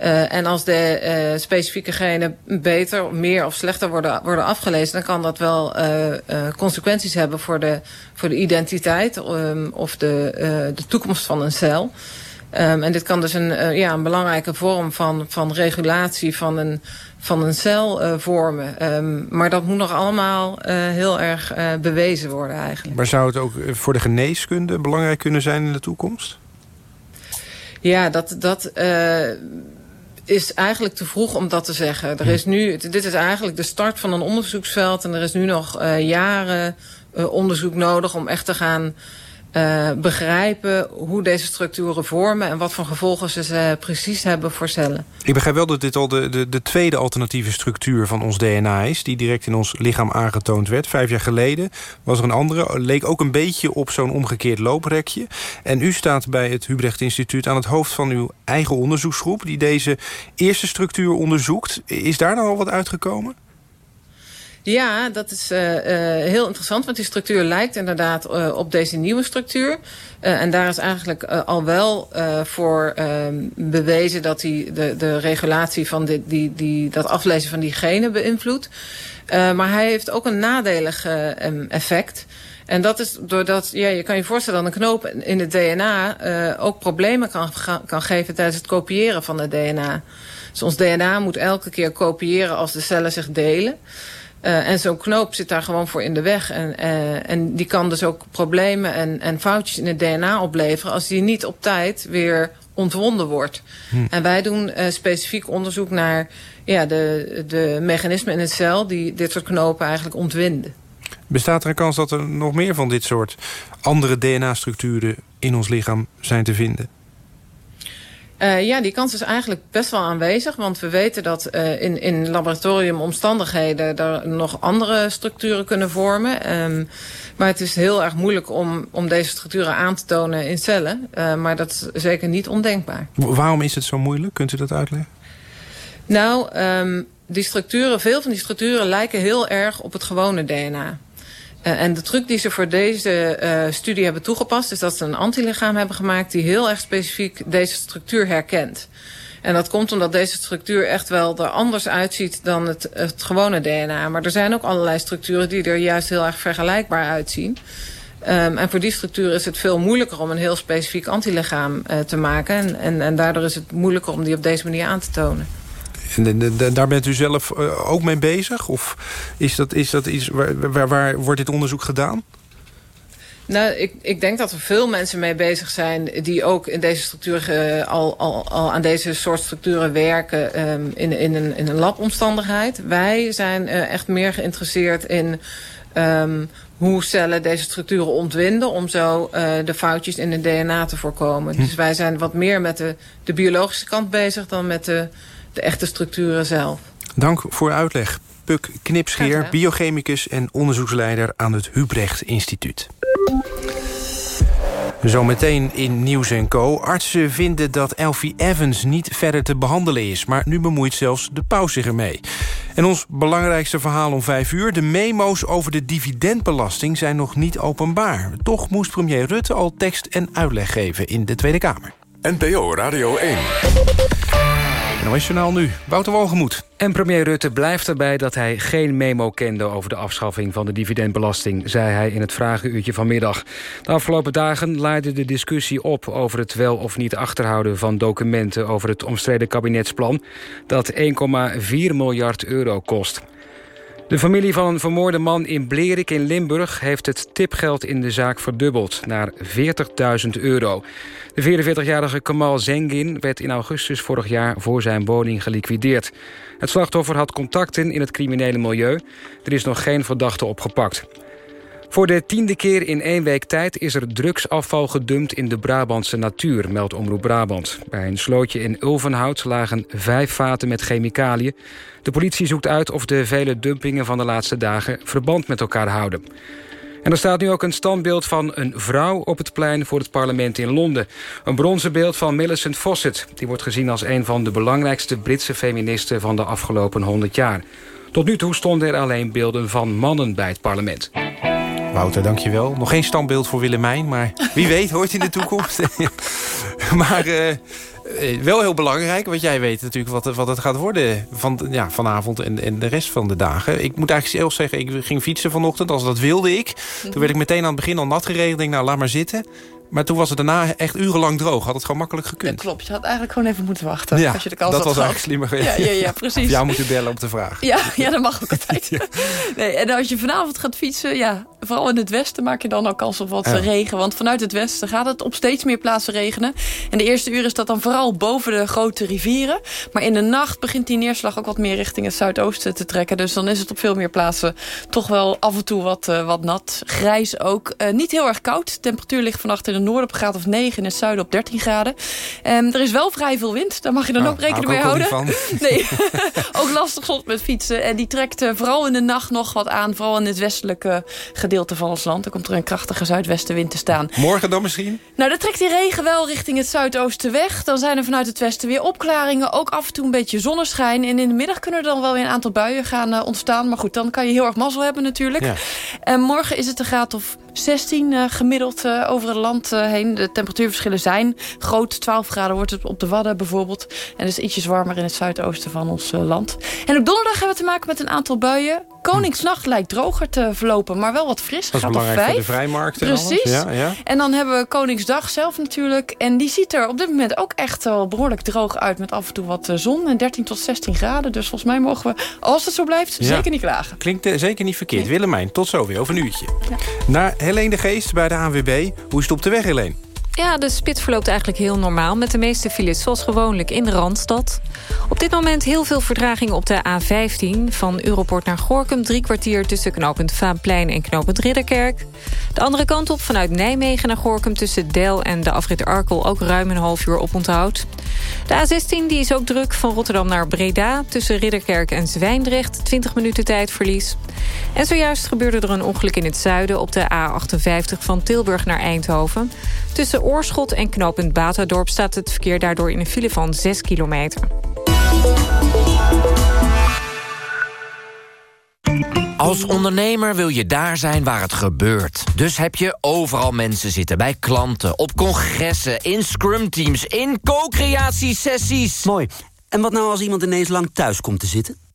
Speaker 23: Uh, en als de uh, specifieke genen beter, meer of slechter worden, worden afgelezen... dan kan dat wel uh, consequenties hebben voor de, voor de identiteit um, of de, de toekomst van een cel. Um, en dit kan dus een, ja, een belangrijke vorm van, van regulatie van een, van een cel vormen. Um, maar dat moet nog allemaal heel erg bewezen worden eigenlijk.
Speaker 2: Maar zou het ook voor de geneeskunde belangrijk kunnen zijn in de toekomst?
Speaker 23: Ja, dat, dat is eigenlijk te vroeg om dat te zeggen. Er is nu, dit is eigenlijk de start van een onderzoeksveld... en er is nu nog jaren onderzoek nodig om echt te gaan uh, begrijpen hoe deze structuren vormen... en wat voor gevolgen ze, ze precies hebben voor cellen.
Speaker 2: Ik begrijp wel dat dit al de, de, de, tweede alternatieve structuur van ons DNA is... die direct in ons lichaam aangetoond werd. Vijf jaar geleden was er een andere. Leek ook een beetje op zo'n omgekeerd looprekje. En u staat bij het Hubrecht Instituut aan het hoofd van uw eigen onderzoeksgroep... die deze eerste structuur onderzoekt. Is daar nou al wat uitgekomen?
Speaker 23: Ja, dat is uh, uh, heel interessant, want die structuur lijkt inderdaad uh, op deze nieuwe structuur. en daar is eigenlijk al wel voor bewezen dat die, de, de regulatie van die, die, die, dat aflezen van die genen beïnvloedt. maar hij heeft ook een nadelig effect. En dat is doordat, ja, je kan je voorstellen dat een knoop in het DNA ook problemen kan, kan geven tijdens het kopiëren van het DNA. Dus ons DNA moet elke keer kopiëren als de cellen zich delen. Uh, en zo'n knoop zit daar gewoon voor in de weg. En, uh, en die kan dus ook problemen en, en foutjes in het DNA opleveren... als die niet op tijd weer ontwonden wordt. Hm. En wij doen uh, specifiek onderzoek naar ja, de, de mechanismen in het cel... die dit soort knopen eigenlijk ontwinden.
Speaker 2: Bestaat er een kans dat er nog meer van dit soort andere DNA-structuren... in ons lichaam zijn te vinden?
Speaker 23: Uh, ja, die kans is eigenlijk best wel aanwezig. Want we weten dat uh, in, in laboratoriumomstandigheden... er nog andere structuren kunnen vormen. Um, maar het is heel erg moeilijk om, om deze structuren aan te tonen in cellen. Uh, maar dat is zeker niet ondenkbaar.
Speaker 2: Waarom is het zo moeilijk? Kunt u dat uitleggen?
Speaker 23: Nou, um, die structuren, veel van die structuren lijken heel erg op het gewone DNA. Uh, en de truc die ze voor deze uh, studie hebben toegepast... is dat ze een antilichaam hebben gemaakt... die heel erg specifiek deze structuur herkent. En dat komt omdat deze structuur echt wel er anders uitziet... dan het, het gewone DNA. Maar er zijn ook allerlei structuren die er juist heel erg vergelijkbaar uitzien. Um, en voor die structuur is het veel moeilijker om een heel specifiek antilichaam uh, te maken. En, en, en daardoor is het moeilijker om die op deze manier aan te tonen.
Speaker 2: En daar bent u zelf uh, ook mee bezig? Of is dat, is dat iets waar, waar, waar wordt dit onderzoek gedaan?
Speaker 23: Nou, ik, ik denk dat er veel mensen mee bezig zijn... die ook in deze structuur uh, al, al, al aan deze soort structuren werken... Um, in, in, een, in een labomstandigheid. Wij zijn uh, echt meer geïnteresseerd in... Um, hoe cellen deze structuren ontwinden... om zo uh, de foutjes in het DNA te voorkomen. Hm. Dus wij zijn wat meer met de, de biologische kant bezig... dan met de de echte structuren zelf.
Speaker 2: Dank voor uw uitleg. Puk Knipscheer, biochemicus en onderzoeksleider aan het Hubrecht Instituut. Zometeen in Nieuws Co. Artsen vinden dat Elfie Evans niet verder te behandelen is... maar nu bemoeit zelfs de paus zich ermee. En ons belangrijkste verhaal om vijf uur... de memo's over de dividendbelasting zijn nog niet openbaar. Toch moest premier Rutte al tekst en uitleg geven in de Tweede Kamer.
Speaker 1: NPO Radio 1.
Speaker 2: NOS Journaal nu, Wouter Walgemoed.
Speaker 24: En premier Rutte blijft erbij dat hij geen memo kende... over de afschaffing van de dividendbelasting, zei hij in het vragenuurtje vanmiddag. De afgelopen dagen leidde de discussie op over het wel of niet achterhouden... van documenten over het omstreden kabinetsplan... dat 1,4 miljard euro kost. De familie van een vermoorde man in Blerik in Limburg... heeft het tipgeld in de zaak verdubbeld naar 40.000 euro. De 44-jarige Kamal Zengin werd in augustus vorig jaar... voor zijn woning geliquideerd. Het slachtoffer had contacten in het criminele milieu. Er is nog geen verdachte opgepakt.
Speaker 3: Voor de tiende keer in één week tijd is er drugsafval gedumpt in de Brabantse natuur, meldt Omroep Brabant. Bij een slootje in Ulvenhout lagen vijf vaten met chemicaliën. De politie zoekt uit of de vele dumpingen van de laatste dagen verband met elkaar houden. En er staat nu ook een standbeeld van een vrouw op het plein voor het parlement in Londen. Een bronzen beeld van Millicent Fawcett. Die wordt gezien als een van de belangrijkste Britse feministen van de afgelopen 100 jaar. Tot nu toe stonden er alleen beelden van mannen bij het parlement.
Speaker 2: Wouter, dankjewel. Nog geen standbeeld voor Willemijn, maar wie weet hoort in de toekomst. maar eh, eh, wel heel belangrijk, want jij weet natuurlijk wat, wat het gaat worden van, ja, vanavond en, en de rest van de dagen. Ik moet eigenlijk zelf zeggen, ik ging fietsen vanochtend, als dat wilde ik. Toen werd ik meteen aan het begin al nat geregeld. Ik denk, nou, laat maar zitten. Maar toen was het daarna echt urenlang droog. Had het gewoon makkelijk gekund.
Speaker 25: Klopt, je had eigenlijk gewoon even moeten wachten.
Speaker 2: Ja,
Speaker 25: als je de kans
Speaker 2: dat
Speaker 25: had
Speaker 2: was
Speaker 25: gehad.
Speaker 2: eigenlijk slimmer geweest.
Speaker 25: Ja, ja, ja precies.
Speaker 2: Of jou moeten bellen om te vragen.
Speaker 25: Ja, ja, dat mag ook altijd. Nee, en als je vanavond gaat fietsen, ja, vooral in het westen maak je dan ook kans op wat
Speaker 2: Ja.
Speaker 25: regen. Want vanuit het westen gaat het op steeds meer plaatsen regenen. En de eerste uur is dat dan vooral boven de grote rivieren. Maar in de nacht begint die neerslag ook wat meer richting het zuidoosten te trekken. Dus dan is het op veel meer plaatsen toch wel af en toe wat, eh, wat nat. Grijs ook. Eh, niet heel erg koud. De temperatuur ligt vannacht in het noorden op graad of 9. In het zuiden op 13 graden. Ehm, er is wel vrij veel wind. Daar mag je dan
Speaker 2: Nou,
Speaker 25: ook rekening mee
Speaker 2: ook
Speaker 25: houden. Nee, ook lastig soms met fietsen. En die trekt eh, vooral in de nacht nog wat aan. Vooral in het westelijke gedeelte van ons land. Er komt er een krachtige zuidwestenwind te staan.
Speaker 2: Morgen dan misschien?
Speaker 25: Nou, dan trekt die regen wel richting het zuidoosten weg. Dan zijn er vanuit het westen weer opklaringen. Ook af en toe een beetje zonneschijn. En in de middag kunnen er dan wel weer een aantal buien gaan eh, ontstaan. Maar goed, dan kan je heel erg mazzel hebben natuurlijk.
Speaker 2: Ja.
Speaker 25: En morgen is het een graad of 16 eh, gemiddeld eh, over het land eh, heen. De temperatuurverschillen zijn groot. 12 graden wordt het op de Wadden bijvoorbeeld. En dus ietsjes warmer in het zuidoosten van ons land. En op donderdag hebben we te maken met een aantal buien. Koningsnacht lijkt droger te verlopen, maar wel wat fris.
Speaker 2: Dat is belangrijk voor de vrijmarkt en.
Speaker 25: Precies.
Speaker 2: Ja, ja.
Speaker 25: En dan hebben we Koningsdag zelf natuurlijk. En die ziet er op dit moment ook echt wel behoorlijk droog uit... met af en toe wat eh, zon en 13 tot 16 graden. Dus volgens mij mogen we, als het zo blijft,
Speaker 2: Ja.
Speaker 25: zeker niet klagen.
Speaker 2: Klinkt eh, zeker niet verkeerd. Willemijn, tot zo weer over een uurtje. Naar Helene de Geest bij de ANWB. Hoe is het op de weg, Helene?
Speaker 6: Ja, de spits verloopt eigenlijk heel normaal... met de meeste files zoals gewoonlijk in de Randstad. Op dit moment heel veel vertraging op de A15... van Europort naar Gorkum, drie kwartier... tussen knooppunt Vaanplein en knooppunt Ridderkerk. De andere kant op vanuit Nijmegen naar Gorkum... tussen Del en de afrit Arkel ook ruim een half uur op onthoud. De A16 die is ook druk van Rotterdam naar Breda... tussen Ridderkerk en Zwijndrecht, 20 minuten tijdverlies. En zojuist gebeurde er een ongeluk in het zuiden... op de A58 van Tilburg naar Eindhoven. Tussen Oorschot en knooppunt Batadorp staat het verkeer daardoor in een file van 6 kilometer.
Speaker 26: Als ondernemer wil je daar zijn waar het gebeurt. Dus heb je overal mensen zitten. Bij klanten, op congressen, in scrum-teams, in co-creatiesessies.
Speaker 27: Mooi. En wat nou als iemand ineens lang thuis komt te zitten?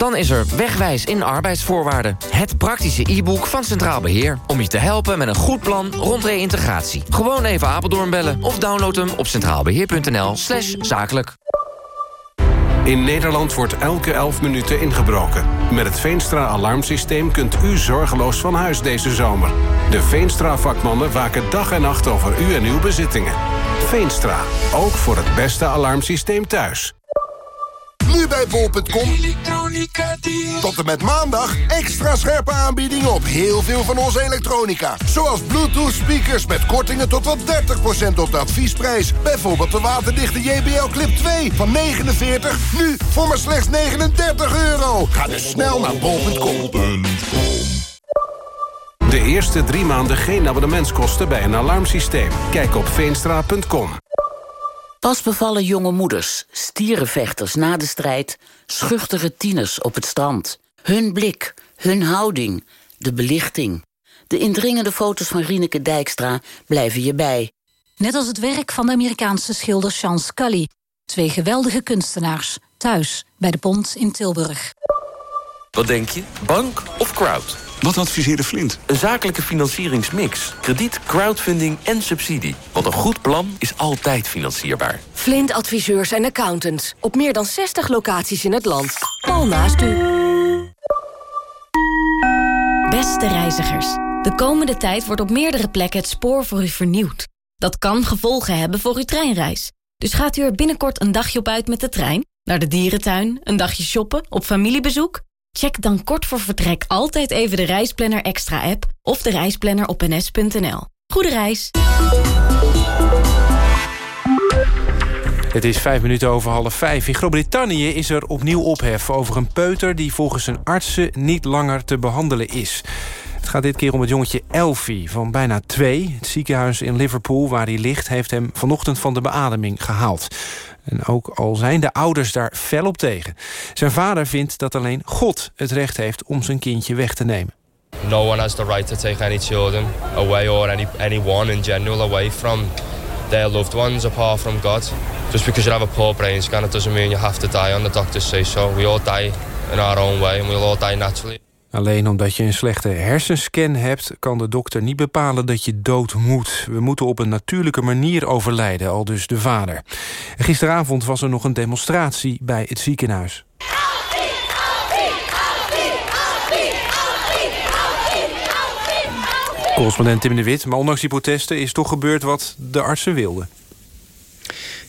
Speaker 26: Dan is er Wegwijs in arbeidsvoorwaarden. Het praktische e-book van Centraal Beheer. Om je te helpen met een goed plan rond reïntegratie. Gewoon even Apeldoorn bellen of download hem op centraalbeheer.nl slash zakelijk.
Speaker 28: In Nederland wordt elke 11 minuten ingebroken. Met het Veenstra-alarmsysteem kunt u zorgeloos van huis deze zomer. De Veenstra-vakmannen waken dag en nacht over u en uw bezittingen. Veenstra, ook voor het beste alarmsysteem thuis.
Speaker 29: Nu bij bol.com. Tot en met maandag extra scherpe aanbiedingen op heel veel van onze elektronica. Zoals Bluetooth speakers met kortingen tot wel 30% op de adviesprijs. Bijvoorbeeld de waterdichte JBL Clip 2 van 49, nu voor maar slechts 39 euro. Ga dus snel naar bol.com.
Speaker 28: De eerste drie maanden geen abonnementskosten bij een alarmsysteem. Kijk op veenstra.com.
Speaker 30: Pas bevallen jonge moeders, stierenvechters na de strijd... schuchtere tieners op het strand. Hun blik, hun houding, de belichting. De indringende foto's van Rieneke Dijkstra blijven je bij.
Speaker 31: Net als het werk van de Amerikaanse schilder Sean Scully. Twee geweldige kunstenaars, thuis bij de Pont in Tilburg.
Speaker 32: Wat denk je? Bank of crowd?
Speaker 33: Wat adviseerde Flint?
Speaker 32: Een zakelijke financieringsmix. Krediet, crowdfunding en subsidie. Want een goed plan is altijd financierbaar.
Speaker 34: Flint adviseurs en accountants. Op meer dan 60 locaties in het land. Al naast u.
Speaker 35: Beste reizigers, de komende tijd wordt op meerdere plekken het spoor voor u vernieuwd. Dat kan gevolgen hebben voor uw treinreis. Dus gaat u er binnenkort een dagje op uit met de trein? Naar de dierentuin, een dagje shoppen, op familiebezoek?
Speaker 36: Check dan kort voor vertrek altijd even de Reisplanner Extra app of de reisplanner op ns.nl. Goede reis!
Speaker 2: Het is vijf minuten over half vijf. In Groot-Brittannië is er opnieuw ophef over een peuter... die volgens zijn artsen niet langer te behandelen is. Gaat dit keer om het jongetje Elfie van bijna twee. Het ziekenhuis in Liverpool waar hij ligt... heeft hem vanochtend van de beademing gehaald. En ook al zijn de ouders daar fel op tegen. Zijn vader vindt dat alleen God het recht heeft om zijn kindje weg te nemen.
Speaker 14: No one has the right to take any children away or any anyone in general away from their loved ones apart from God. Just because you have a poor brain scan, it doesn't mean you have to die on the doctors say so. We all die in our own way and we'll all die naturally.
Speaker 2: Alleen omdat je een slechte hersenscan hebt... kan de dokter niet bepalen dat je dood moet. We moeten op een natuurlijke manier overlijden, al dus de vader. Gisteravond was er nog een demonstratie bij het ziekenhuis. Correspondent Tim de Wit, maar ondanks die protesten... is toch gebeurd wat de artsen wilden.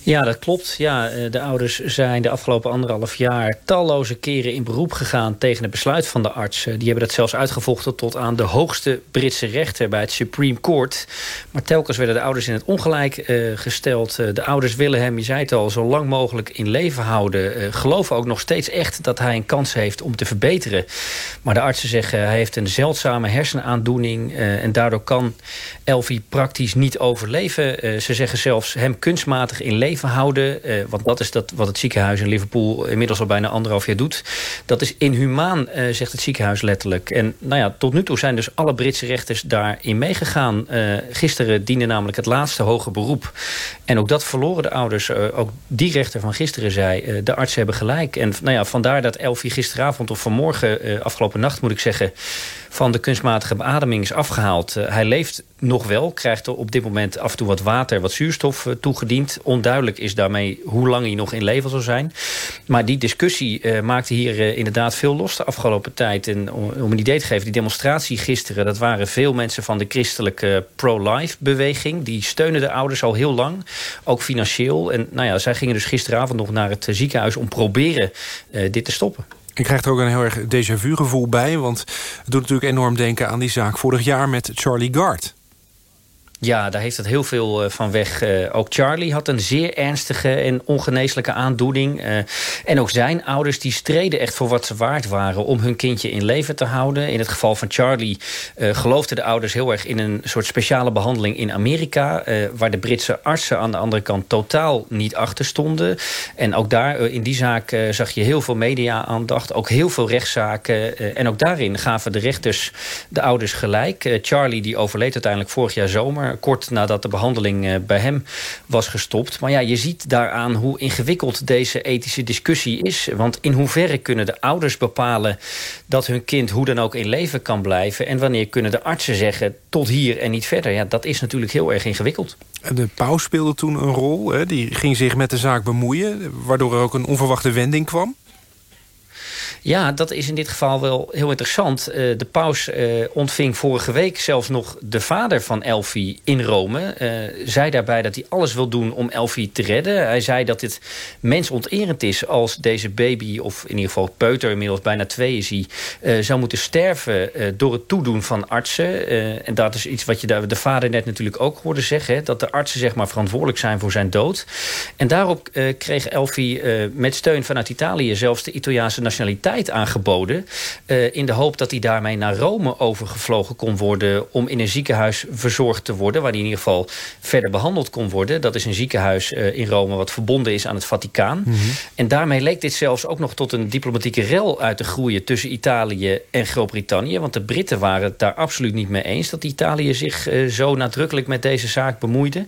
Speaker 16: Ja, dat klopt. Ja, eh, de ouders zijn de afgelopen anderhalf jaar talloze keren in beroep gegaan tegen het besluit van de arts. Die hebben dat zelfs uitgevochten tot aan de hoogste Britse rechter bij het Supreme Court. Maar telkens werden de ouders in het ongelijk uh, gesteld. De ouders willen hem, je zei het al, zo lang mogelijk in leven houden. Geloven ook nog steeds echt dat hij een kans heeft om te verbeteren. Maar de artsen zeggen hij heeft een zeldzame hersenaandoening en daardoor kan Elfie praktisch niet overleven. ze zeggen zelfs hem kunstmatig in leven leven houden. Uh, want dat is dat wat het ziekenhuis in Liverpool inmiddels al bijna anderhalf jaar doet. Dat is inhumaan, uh, zegt het ziekenhuis letterlijk. En nou ja, tot nu toe zijn dus alle Britse rechters daarin meegegaan. Uh, gisteren diende namelijk het laatste hoge beroep. En ook dat verloren de ouders. ook die rechter van gisteren zei, de artsen hebben gelijk. En nou ja, vandaar dat Elfie gisteravond of vanmorgen, afgelopen nacht moet ik zeggen van de kunstmatige beademing is afgehaald. Uh, hij leeft nog wel, krijgt er op dit moment af en toe wat water, wat zuurstof uh, toegediend. Onduidelijk is daarmee hoe lang hij nog in leven zal zijn. Maar die discussie uh, maakte hier inderdaad veel los de afgelopen tijd. En om, een idee te geven, die demonstratie gisteren... dat waren veel mensen van de christelijke pro-life beweging. Die steunen de ouders al heel lang, ook financieel. En nou ja, zij gingen dus gisteravond nog naar het ziekenhuis... om proberen dit te stoppen.
Speaker 2: Ik krijg er ook een heel erg déjà vu gevoel bij. Want het doet natuurlijk enorm denken aan die zaak vorig jaar met Charlie Gard.
Speaker 16: Ja, daar heeft het heel veel uh, van weg. Uh, ook Charlie had een zeer ernstige en ongeneeslijke aandoening. Uh, en ook zijn ouders die streden echt voor wat ze waard waren... om hun kindje in leven te houden. In het geval van Charlie geloofden de ouders heel erg... in een soort speciale behandeling in Amerika... waar de Britse artsen aan de andere kant totaal niet achter stonden. En ook daar, in die zaak, zag je heel veel media-aandacht. Ook heel veel rechtszaken. en ook daarin gaven de rechters de ouders gelijk. Charlie die overleed uiteindelijk vorig jaar zomer kort nadat de behandeling eh, bij hem was gestopt. Maar ja, je ziet daaraan hoe ingewikkeld deze ethische discussie is. Want in hoeverre kunnen de ouders bepalen dat hun kind hoe dan ook in leven kan blijven? En wanneer kunnen de artsen zeggen tot hier en niet verder? Ja, dat is natuurlijk heel erg ingewikkeld.
Speaker 2: De paus speelde toen een rol. Hè? Die ging zich met de zaak bemoeien, waardoor er ook een onverwachte wending kwam.
Speaker 16: Ja, dat is in dit geval wel heel interessant. Uh, de paus uh, ontving vorige week zelfs nog de vader van Elfie in Rome. Uh, zei daarbij dat hij alles wil doen om Elfie te redden. Hij zei dat dit mensonterend is als deze baby, of in ieder geval peuter, inmiddels bijna twee is hij, zou moeten sterven door het toedoen van artsen. en dat is iets wat je de vader net natuurlijk ook hoorde zeggen. Dat de artsen zeg maar verantwoordelijk zijn voor zijn dood. En daarop kreeg Elfie met steun vanuit Italië zelfs de Italiaanse nationaliteit aangeboden. Uh, in de hoop dat hij daarmee naar Rome overgevlogen kon worden... om in een ziekenhuis verzorgd te worden... waar hij in ieder geval verder behandeld kon worden. Dat is een ziekenhuis uh, in Rome wat verbonden is aan het Vaticaan. Mm -hmm. En daarmee leek dit zelfs ook nog tot een diplomatieke rel uit te groeien... tussen Italië en Groot-Brittannië. Want de Britten waren het daar absoluut niet mee eens... dat Italië zich uh, zo nadrukkelijk met deze zaak bemoeide.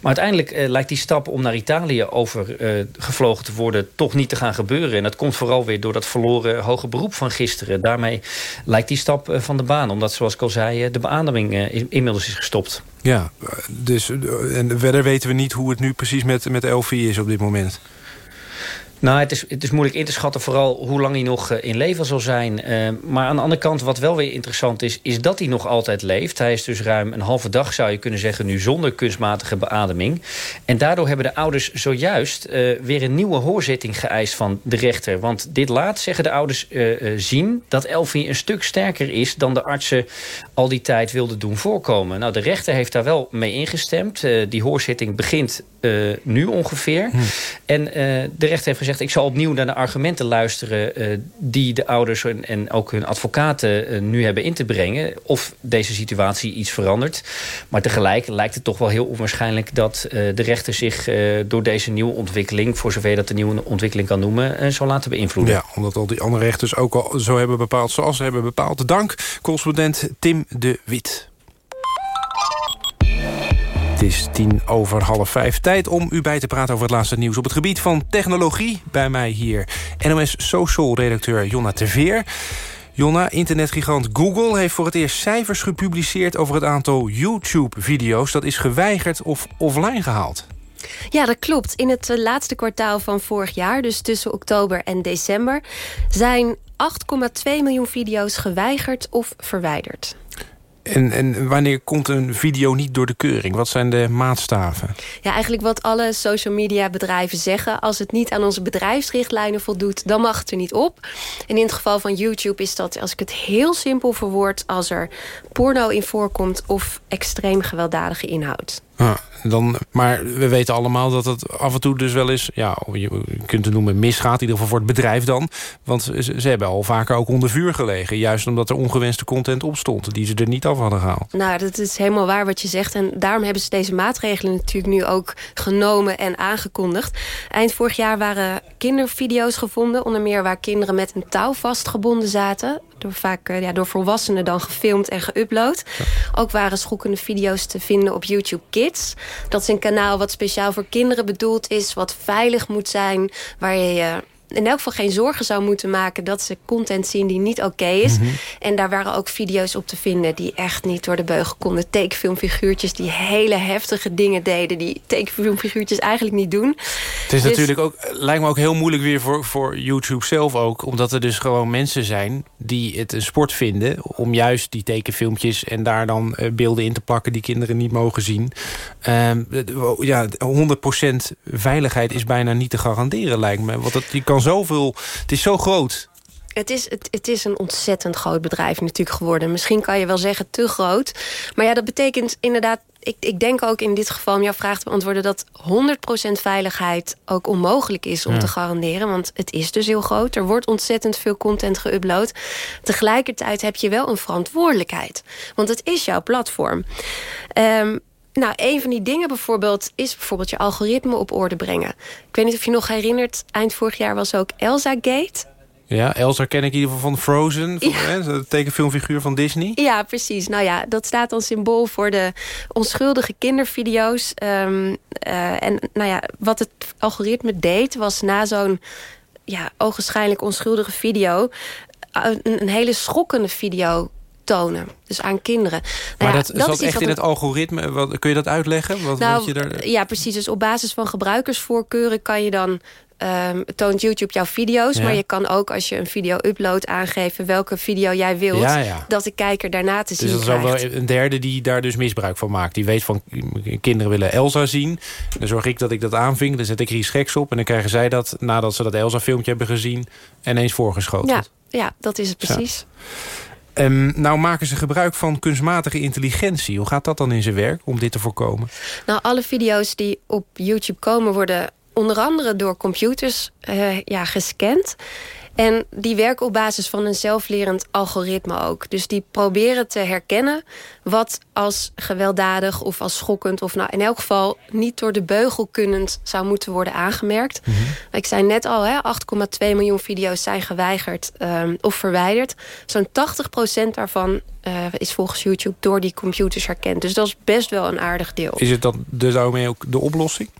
Speaker 16: Maar uiteindelijk lijkt die stap om naar Italië overgevlogen te worden... toch niet te gaan gebeuren. En dat komt vooral weer door dat verloren hoger beroep van gisteren. Daarmee lijkt die stap eh, van de baan. Omdat, zoals ik al zei, eh, de beademing eh, inmiddels is gestopt.
Speaker 2: Ja, dus en verder weten we niet hoe het nu precies met, met LV is op dit moment.
Speaker 16: Nou, het is, het is moeilijk in te schatten, vooral hoe lang hij nog eh, in leven zal zijn. Eh, maar aan de andere kant, wat wel weer interessant is... is dat hij nog altijd leeft. Hij is dus ruim een halve dag, zou je kunnen zeggen... nu zonder kunstmatige beademing. En daardoor hebben de ouders zojuist eh, weer een nieuwe hoorzitting geëist van de rechter. Want dit laat, zeggen de ouders, zien... dat Elfie een stuk sterker is dan de artsen al die tijd wilden doen voorkomen. Nou, de rechter heeft daar wel mee ingestemd. die hoorzitting begint nu ongeveer. Hm. En de rechter heeft gezegd ik zal opnieuw naar de argumenten luisteren... Uh, die de ouders en, ook hun advocaten uh, nu hebben in te brengen... of deze situatie iets verandert. Maar tegelijk lijkt het toch wel heel onwaarschijnlijk... dat uh, de rechter zich door deze nieuwe ontwikkeling... voor zover je dat de nieuwe ontwikkeling kan noemen... zal laten beïnvloeden.
Speaker 2: Ja, omdat al die andere rechters ook al zo hebben bepaald... zoals ze hebben bepaald. Dank, correspondent Tim de Wit. Het is tien over half vijf. Tijd om u bij te praten over het laatste nieuws op het gebied van technologie. Bij mij hier NOS Social-redacteur Jonna Teveer. Jonna, internetgigant Google heeft voor het eerst cijfers gepubliceerd... over het aantal YouTube-video's dat is geweigerd of offline gehaald.
Speaker 37: Ja, dat klopt. In het eh, laatste kwartaal van vorig jaar, dus tussen oktober en december... zijn 8,2 miljoen video's geweigerd of verwijderd.
Speaker 2: En, en wanneer komt een video niet door de keuring? Wat zijn de maatstaven?
Speaker 37: Ja, eigenlijk wat alle social media bedrijven zeggen. Als het niet aan onze bedrijfsrichtlijnen voldoet, dan mag het er niet op. En in het geval van YouTube is dat, als ik het heel simpel verwoord... als er porno in voorkomt of extreem gewelddadige inhoud.
Speaker 2: Dan, maar we weten allemaal dat het af en toe dus wel eens... ja, je kunt het noemen misgaat, in ieder geval voor het bedrijf dan. Want ze, ze, hebben al vaker ook onder vuur gelegen. Juist omdat er ongewenste content op stond... die ze er niet af hadden gehaald.
Speaker 37: Nou, dat is helemaal waar wat je zegt. En daarom hebben ze deze maatregelen natuurlijk nu ook genomen en aangekondigd. Eind vorig jaar waren kindervideo's gevonden. Onder meer waar kinderen met een touw vastgebonden zaten door, vaak eh, ja, door volwassenen dan gefilmd en geüpload. Ook waren schokkende video's te vinden op YouTube Kids. Dat is een kanaal wat speciaal voor kinderen bedoeld is... wat veilig moet zijn, waar je je in elk geval geen zorgen zou moeten maken... dat ze content zien die niet oké is. Mhm. En daar waren ook video's op te vinden die echt niet door de beugel konden. Tekenfilmfiguurtjes die hele heftige dingen deden... die tekenfilmfiguurtjes eigenlijk niet doen.
Speaker 2: Het is dus- natuurlijk ook, lijkt me ook heel moeilijk weer voor, voor YouTube zelf ook. Omdat er dus gewoon mensen zijn die het een sport vinden... om juist die tekenfilmpjes en daar dan eh, beelden in te plakken... die kinderen niet mogen zien. Um, ja, 100% veiligheid is bijna niet te garanderen, lijkt me. Want dat, je kan zoveel... Het is zo groot.
Speaker 37: Het is, het, het is een ontzettend groot bedrijf natuurlijk geworden. Misschien kan je wel zeggen te groot. Maar ja, dat betekent inderdaad... Ik, ik denk ook in dit geval om jouw vraag te beantwoorden... dat 100% veiligheid ook onmogelijk is om te garanderen. Want het is dus heel groot. Er wordt ontzettend veel content geüpload. Tegelijkertijd heb je wel een verantwoordelijkheid. Want het is jouw platform. Um, nou, een van die dingen bijvoorbeeld is bijvoorbeeld je algoritme op orde brengen. Ik weet niet of je nog herinnert, eind vorig jaar was ook Elsa Gate.
Speaker 2: Ja, Elsa ken ik in ieder geval van Frozen, van, hè, de tekenfilmfiguur van Disney.
Speaker 37: Ja, precies. Nou ja, dat staat dan symbool voor de onschuldige kindervideo's. Um, uh, en nou ja, wat het algoritme deed, was na zo'n ja, ogenschijnlijk onschuldige video... een, een hele schokkende video tonen. Dus aan kinderen.
Speaker 2: Nou maar dat, zat echt in het algoritme. Wat, kun je dat uitleggen? Wat,
Speaker 37: nou,
Speaker 2: je daar...
Speaker 37: Ja, precies. Dus op basis van gebruikersvoorkeuren kan je dan... Um, toont YouTube jouw video's. Maar je kan ook als je een video upload aangeven... welke video jij wilt, dat de kijker daarna te
Speaker 2: dus
Speaker 37: zien
Speaker 2: Dus dat is wel een derde die daar dus misbruik van maakt. Die weet van, kinderen willen Elsa zien. Dan zorg ik dat ik dat aanving. Dan zet ik er iets op. En dan krijgen zij dat, nadat ze dat Elsa-filmpje hebben gezien... ineens voorgeschoten.
Speaker 37: Ja, ja dat is het precies.
Speaker 2: Um, nou maken ze gebruik van kunstmatige intelligentie. Hoe gaat dat dan in zijn werk om dit te voorkomen?
Speaker 37: Nou, alle video's die op YouTube komen... worden onder andere door computers uh, ja, gescand. En die werken op basis van een zelflerend algoritme ook. Dus die proberen te herkennen wat als gewelddadig of als schokkend... of nou in elk geval niet door de beugel kunnend zou moeten worden aangemerkt. Mhm. Ik zei net al, 8,2 miljoen video's zijn geweigerd um, of verwijderd. Zo'n 80% daarvan uh, is volgens YouTube door die computers herkend. Dus dat is best wel een aardig deel.
Speaker 2: Is het dan dus daarmee ook de oplossing?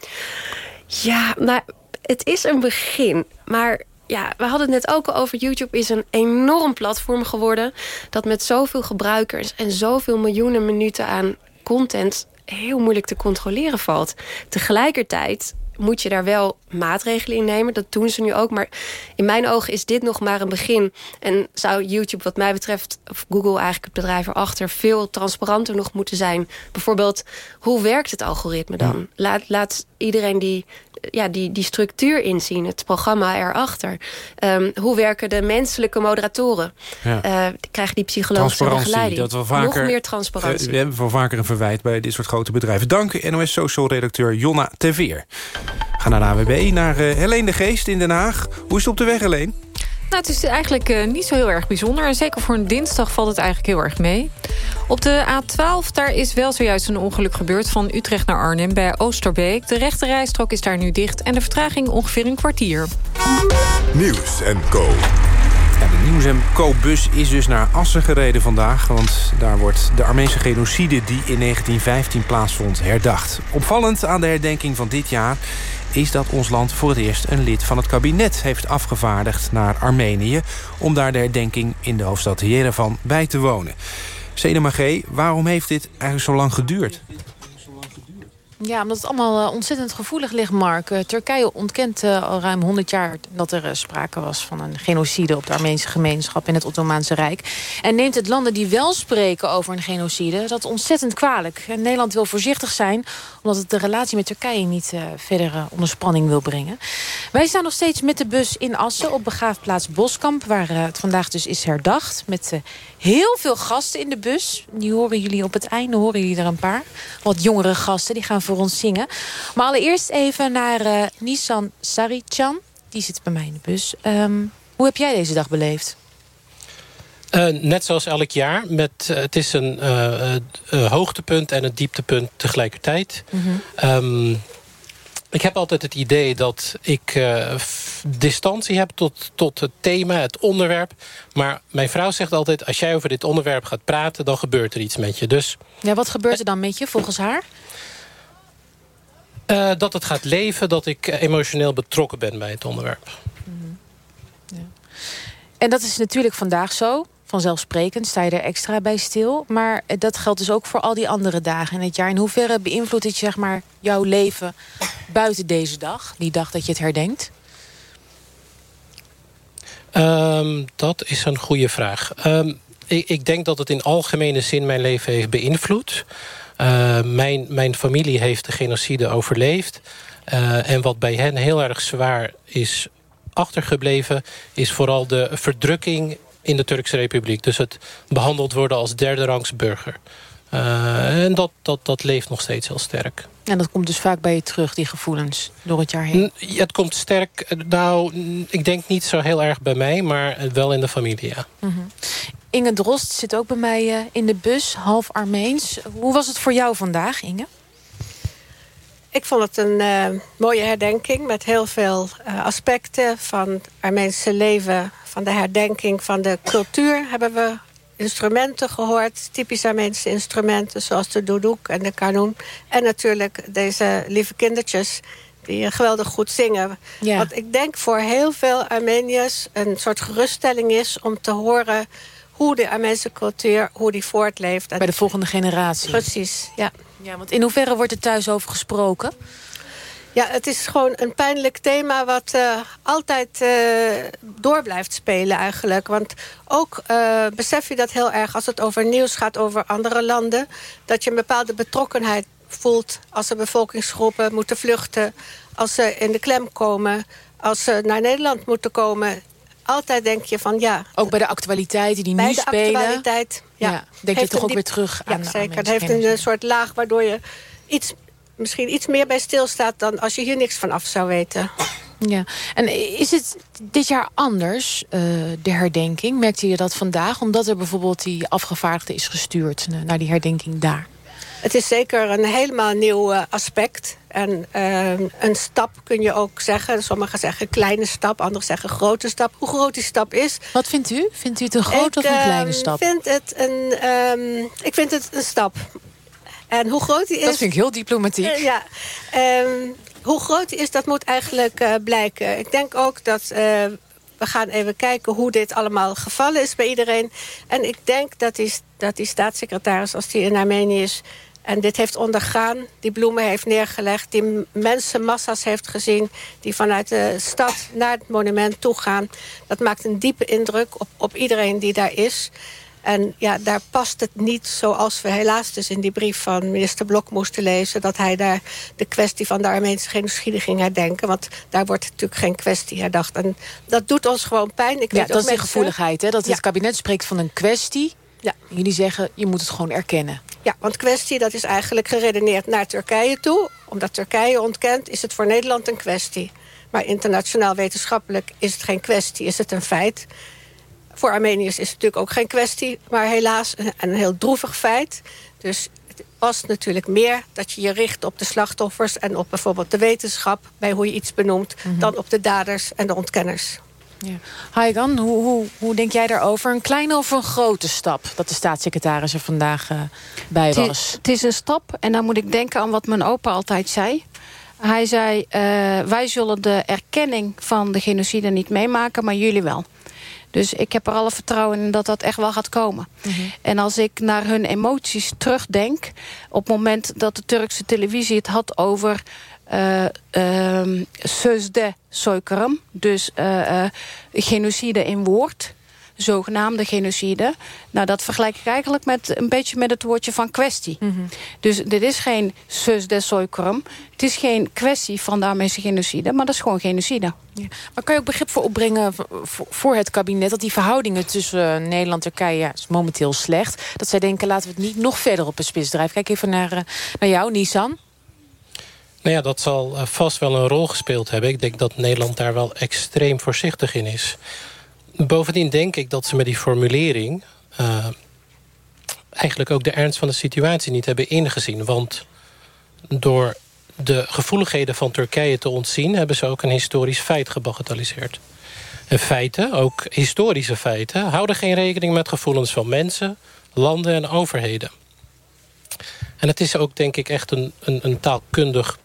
Speaker 37: Ja, nou, het is een begin. Maar ja, we hadden het net ook over. YouTube is een enorm platform geworden. Dat met zoveel gebruikers en zoveel miljoenen minuten aan content heel moeilijk te controleren valt. Tegelijkertijd moet je daar wel maatregelen innemen. Dat doen ze nu ook. Maar in mijn ogen is dit nog maar een begin. En zou YouTube wat mij betreft, of Google eigenlijk het bedrijf erachter... veel transparanter nog moeten zijn. Bijvoorbeeld, hoe werkt het algoritme dan? Laat, laat iedereen die, ja, die, die structuur inzien, het programma erachter. Um, hoe werken de menselijke moderatoren? Ja. Uh, krijgen die psychologische begeleiding?
Speaker 2: Dat we vaker,
Speaker 37: nog meer transparantie.
Speaker 2: we hebben wel vaker een verwijt bij dit soort grote bedrijven. Dank NOS Social Redacteur Jonna Teveer. Ga naar de AWB, naar uh, Helene de Geest in Den Haag. Hoe is het op de weg, Helene?
Speaker 6: Nou, het is eigenlijk uh, niet zo heel erg bijzonder. En zeker voor een dinsdag valt het eigenlijk heel erg mee. Op de A12, daar is wel zojuist een ongeluk gebeurd... van Utrecht naar Arnhem bij Oosterbeek. De rechte rijstrook is daar nu dicht... en de vertraging ongeveer een kwartier.
Speaker 1: Nieuws en Co.
Speaker 2: Ja, de Nieuws en Co-bus is dus naar Assen gereden vandaag... want daar wordt de Armeense genocide die in 1915 plaatsvond herdacht. Opvallend aan de herdenking van dit jaar is dat ons land voor het eerst een lid van het kabinet heeft afgevaardigd naar Armenië... om daar de herdenking in de hoofdstad Yerevan bij te wonen. Senema G, waarom heeft dit eigenlijk zo lang geduurd?
Speaker 19: Ja, omdat het allemaal uh, ontzettend gevoelig ligt, Mark. Uh, Turkije ontkent uh, al ruim 100 jaar dat er sprake was van een genocide... op de Armeense gemeenschap in het Ottomaanse Rijk. En neemt het landen die wel spreken over een genocide... dat ontzettend kwalijk. En Nederland wil voorzichtig zijn... omdat het de relatie met Turkije niet verder onder spanning wil brengen. Wij staan nog steeds met de bus in Assen op begraafplaats Boskamp... waar het vandaag dus is herdacht met heel veel gasten in de bus. Die horen jullie op het einde, horen jullie er een paar. Wat jongere gasten, die gaan voor ons zingen. Maar allereerst even naar uh, Nissan Sarichan. Die zit bij mij in de bus. Um, hoe heb jij deze dag beleefd?
Speaker 38: Uh, net zoals elk jaar. Met, uh, het is een uh, hoogtepunt en een dieptepunt tegelijkertijd. Mm -hmm. um, ik heb altijd het idee dat ik uh, distantie heb tot, tot het thema, het onderwerp. Maar mijn vrouw zegt altijd, als jij over dit onderwerp gaat praten... dan gebeurt er iets met je. Dus,
Speaker 19: ja, wat gebeurt er dan met je, volgens haar?
Speaker 38: Uh, dat het gaat leven, dat ik emotioneel betrokken ben bij het onderwerp.
Speaker 19: Mm -hmm. ja. En dat is natuurlijk vandaag zo vanzelfsprekend sta je er extra bij stil. Maar dat geldt dus ook voor al die andere dagen in het jaar. In hoeverre beïnvloedt het zeg maar, jouw leven buiten deze dag? Die dag dat je het herdenkt?
Speaker 38: Um, dat is een goede vraag. Um, ik, ik, denk dat het in algemene zin mijn leven heeft beïnvloed. Uh, mijn, mijn familie heeft de genocide overleefd. Uh, en wat bij hen heel erg zwaar is achtergebleven... is vooral de verdrukking in de Turkse Republiek. Dus het behandeld worden als derde rangs burger. Uh, en dat, dat, dat leeft nog steeds heel sterk.
Speaker 19: En dat komt dus vaak bij je terug, die gevoelens, door het jaar heen?
Speaker 38: Het komt sterk, nou, ik denk niet zo heel erg bij mij... maar wel in de familie, ja.
Speaker 19: Mm -hmm. Inge Drost zit ook bij mij in de bus, half Armeens. Hoe was het voor jou vandaag, Inge?
Speaker 39: Ik vond het een uh, mooie herdenking met heel veel uh, aspecten van het Armeense leven, van de herdenking van de cultuur. Hebben we instrumenten gehoord, typisch Armeense instrumenten zoals de duduk en de kanun. En natuurlijk deze lieve kindertjes die geweldig goed zingen. Ja. Wat ik denk voor heel veel Armeniërs een soort geruststelling is om te horen hoe de Armeense cultuur, hoe die voortleeft.
Speaker 19: Bij de volgende generatie.
Speaker 39: Precies, ja.
Speaker 19: Ja, want in hoeverre wordt er thuis over gesproken?
Speaker 39: Ja, het is gewoon een pijnlijk thema wat uh, altijd uh, door blijft spelen eigenlijk. Want ook uh, besef je dat heel erg als het over nieuws gaat over andere landen. Dat je een bepaalde betrokkenheid voelt als er bevolkingsgroepen moeten vluchten. Als ze in de klem komen. Als ze naar Nederland moeten komen altijd denk je van ja...
Speaker 19: Ook bij de actualiteiten die nu spelen.
Speaker 39: Bij de actualiteit, ja. ja
Speaker 19: denk je toch ook weer terug aan
Speaker 39: Ja, zeker. Het heeft een soort laag waardoor je iets, misschien iets meer bij stilstaat... dan als je hier niks van af zou weten.
Speaker 19: Ja, en is het dit jaar anders, uh, de herdenking? Merkte je dat vandaag? Omdat er bijvoorbeeld die afgevaardigde is gestuurd naar die herdenking daar.
Speaker 39: Het is zeker een helemaal nieuw uh, aspect. En uh, een stap kun je ook zeggen. Sommigen zeggen kleine stap, anderen zeggen grote stap. Hoe groot die stap is.
Speaker 19: Wat vindt u? Vindt u het een grote of een kleine stap?
Speaker 39: Vind het een, um, ik vind het een stap. En hoe groot die is...
Speaker 19: Dat vind ik heel diplomatiek.
Speaker 39: Uh, ja. Um, hoe groot die is, dat moet eigenlijk uh, blijken. Ik denk ook dat... We gaan even kijken hoe dit allemaal gevallen is bij iedereen. En ik denk dat die, dat die staatssecretaris, als die in Armenië is En dit heeft ondergaan, die bloemen heeft neergelegd... die mensenmassa's heeft gezien... die vanuit de stad naar het monument toe gaan. Dat maakt een diepe indruk op, op iedereen die daar is. En ja, daar past het niet zoals we helaas dus in die brief van minister Blok moesten lezen... dat hij daar de kwestie van de Armeense genocide ging herdenken. Want daar wordt natuurlijk geen kwestie herdacht. En dat doet ons gewoon pijn. Ik
Speaker 19: ja,
Speaker 39: weet
Speaker 19: dat
Speaker 39: ook
Speaker 19: is de gevoeligheid. Hè? Dat
Speaker 39: Ja.
Speaker 19: het kabinet spreekt van een kwestie.
Speaker 39: Ja.
Speaker 19: Jullie zeggen, je moet het gewoon erkennen.
Speaker 39: Ja, want kwestie dat is eigenlijk geredeneerd naar Turkije toe. Omdat Turkije ontkent, is het voor Nederland een kwestie. Maar internationaal wetenschappelijk is het geen kwestie, is het een feit. Voor Armeniërs is het natuurlijk ook geen kwestie, maar helaas een, een heel droevig feit. Dus het past natuurlijk meer dat je je richt op de slachtoffers... en op bijvoorbeeld de wetenschap, bij hoe je iets benoemt... dan op de daders en de ontkenners.
Speaker 19: Ja. Haigan, hoe, hoe, hoe denk jij daarover? Een kleine of een grote stap dat de staatssecretaris er vandaag eh, bij was?
Speaker 40: het is een stap en dan moet ik denken aan wat mijn opa altijd zei. Hij zei, eh, wij zullen de erkenning van de genocide niet meemaken, maar jullie wel. Dus ik heb er alle vertrouwen in dat dat echt wel gaat komen. En als ik naar hun emoties terugdenk... op het moment dat de Turkse televisie het had over... eh ehm, sözde soykarım, dus eh, eh, genocide in woord zogenaamde genocide. Nou, dat vergelijk ik eigenlijk met een beetje met het woordje van kwestie. Dus dit is geen sus des soycorum. Het is geen kwestie van de Armeense genocide, maar dat is gewoon genocide.
Speaker 19: Ja. Maar kan je ook begrip voor opbrengen voor- het kabinet... dat die verhoudingen tussen Nederland en Turkije ja, is momenteel slecht... dat zij denken, laten we het niet nog verder op de spits drijven. Kijk even naar, naar jou, Nissan.
Speaker 38: Nou ja, dat zal eh, vast wel een rol gespeeld hebben. Ik denk dat Nederland daar wel extreem voorzichtig in is. Bovendien denk ik dat ze met die formulering... eh, eigenlijk ook de ernst van de situatie niet hebben ingezien. Want door de gevoeligheden van Turkije te ontzien... hebben ze ook een historisch feit gebagatelliseerd. En feiten, ook historische feiten... houden geen rekening met gevoelens van mensen, landen en overheden. En het is ook, denk ik, echt een, een, een taalkundig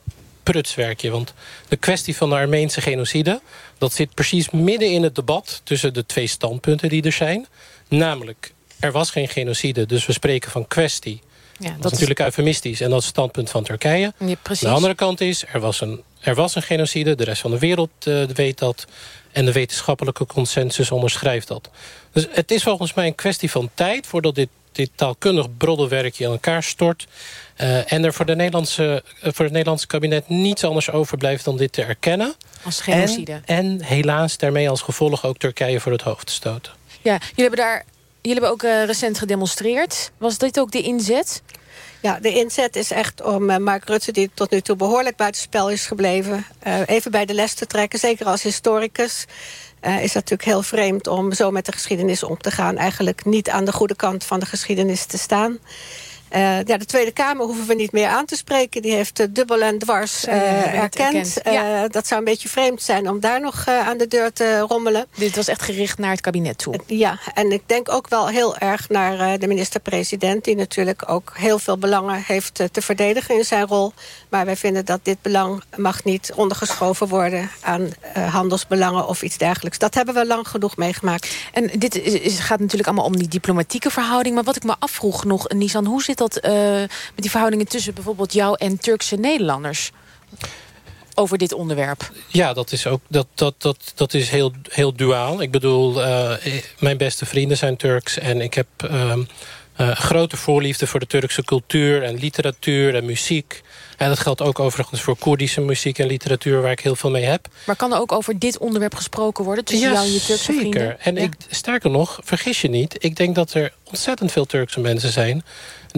Speaker 38: prutswerkje. Want de kwestie van de Armeense genocide... dat zit precies midden in het debat tussen de twee standpunten die er zijn. Namelijk, er was geen genocide, dus we spreken van kwestie.
Speaker 19: Ja,
Speaker 38: Dat, is natuurlijk eufemistisch en dat is het standpunt van Turkije.
Speaker 19: Ja.
Speaker 38: De andere kant is, er was een, er was een genocide, de rest van de wereld eh, weet dat... en de wetenschappelijke consensus onderschrijft dat. Dus het is volgens mij een kwestie van tijd... voordat dit, dit taalkundig broddelwerkje in elkaar stort... eh, en er voor, de Nederlandse, eh, voor het Nederlandse kabinet niets anders overblijft dan dit te erkennen.
Speaker 19: Als genocide.
Speaker 38: En, en helaas daarmee als gevolg ook Turkije voor het hoofd te stoten.
Speaker 19: Ja, jullie hebben daar... Jullie hebben ook eh, recent gedemonstreerd. Was dit ook de inzet?
Speaker 39: Ja, de inzet is echt om eh, Mark Rutte, die tot nu toe behoorlijk buitenspel is gebleven... eh, even bij de les te trekken, zeker als historicus... eh, is dat natuurlijk heel vreemd om zo met de geschiedenis om te gaan. Eigenlijk niet aan de goede kant van de geschiedenis te staan. Eh, ja, de Tweede Kamer hoeven we niet meer aan te spreken. Die heeft eh, dubbel en dwars eh, erkend.
Speaker 19: ja.
Speaker 39: Dat zou een beetje vreemd zijn om daar nog aan de deur te rommelen.
Speaker 19: Dit was echt gericht naar het kabinet toe.
Speaker 39: Ja, en ik denk ook wel heel erg naar de minister-president... die natuurlijk ook heel veel belangen heeft te verdedigen in zijn rol. Maar wij vinden dat dit belang mag niet ondergeschoven worden... aan handelsbelangen of iets dergelijks. Dat hebben we lang genoeg meegemaakt.
Speaker 19: En dit is, gaat natuurlijk allemaal om die diplomatieke verhouding. Maar wat ik me afvroeg nog, Nisan, hoe zit dat eh, met die verhoudingen tussen bijvoorbeeld jou en Turkse Nederlanders? Over dit onderwerp.
Speaker 38: Ja, dat is ook dat, dat, dat, dat is heel, heel duaal. Ik bedoel, eh, mijn beste vrienden zijn Turks en ik heb ehm, eh, grote voorliefde voor de Turkse cultuur en literatuur en muziek. En dat geldt ook overigens voor Koerdische muziek en literatuur, waar ik heel veel mee heb.
Speaker 19: Maar kan er ook over dit onderwerp gesproken worden tussen jou en je Turkse
Speaker 38: zeker.
Speaker 19: vrienden?
Speaker 38: En
Speaker 19: Ja.
Speaker 38: ik, sterker nog, vergis je niet... ik denk dat er ontzettend veel Turkse mensen zijn...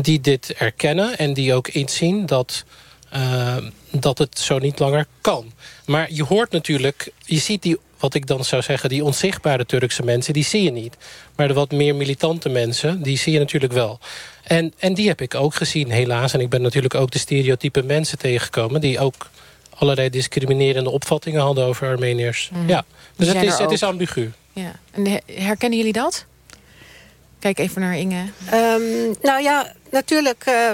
Speaker 38: die dit erkennen en die ook inzien dat, eh, dat het zo niet langer kan. Maar je hoort natuurlijk... je ziet die, wat ik dan zou zeggen... die onzichtbare Turkse mensen, die zie je niet. Maar de wat meer militante mensen, die zie je natuurlijk wel. En, en die heb ik ook gezien, helaas. En ik ben natuurlijk ook de stereotype mensen tegengekomen... die ook allerlei discriminerende opvattingen hadden over Armeniërs.
Speaker 19: Mhm.
Speaker 38: Ja, dus het is, het is ambigu.
Speaker 19: Ja. En her- herkennen jullie dat? Kijk even naar Inge.
Speaker 39: Ehm, nou ja, natuurlijk... eh,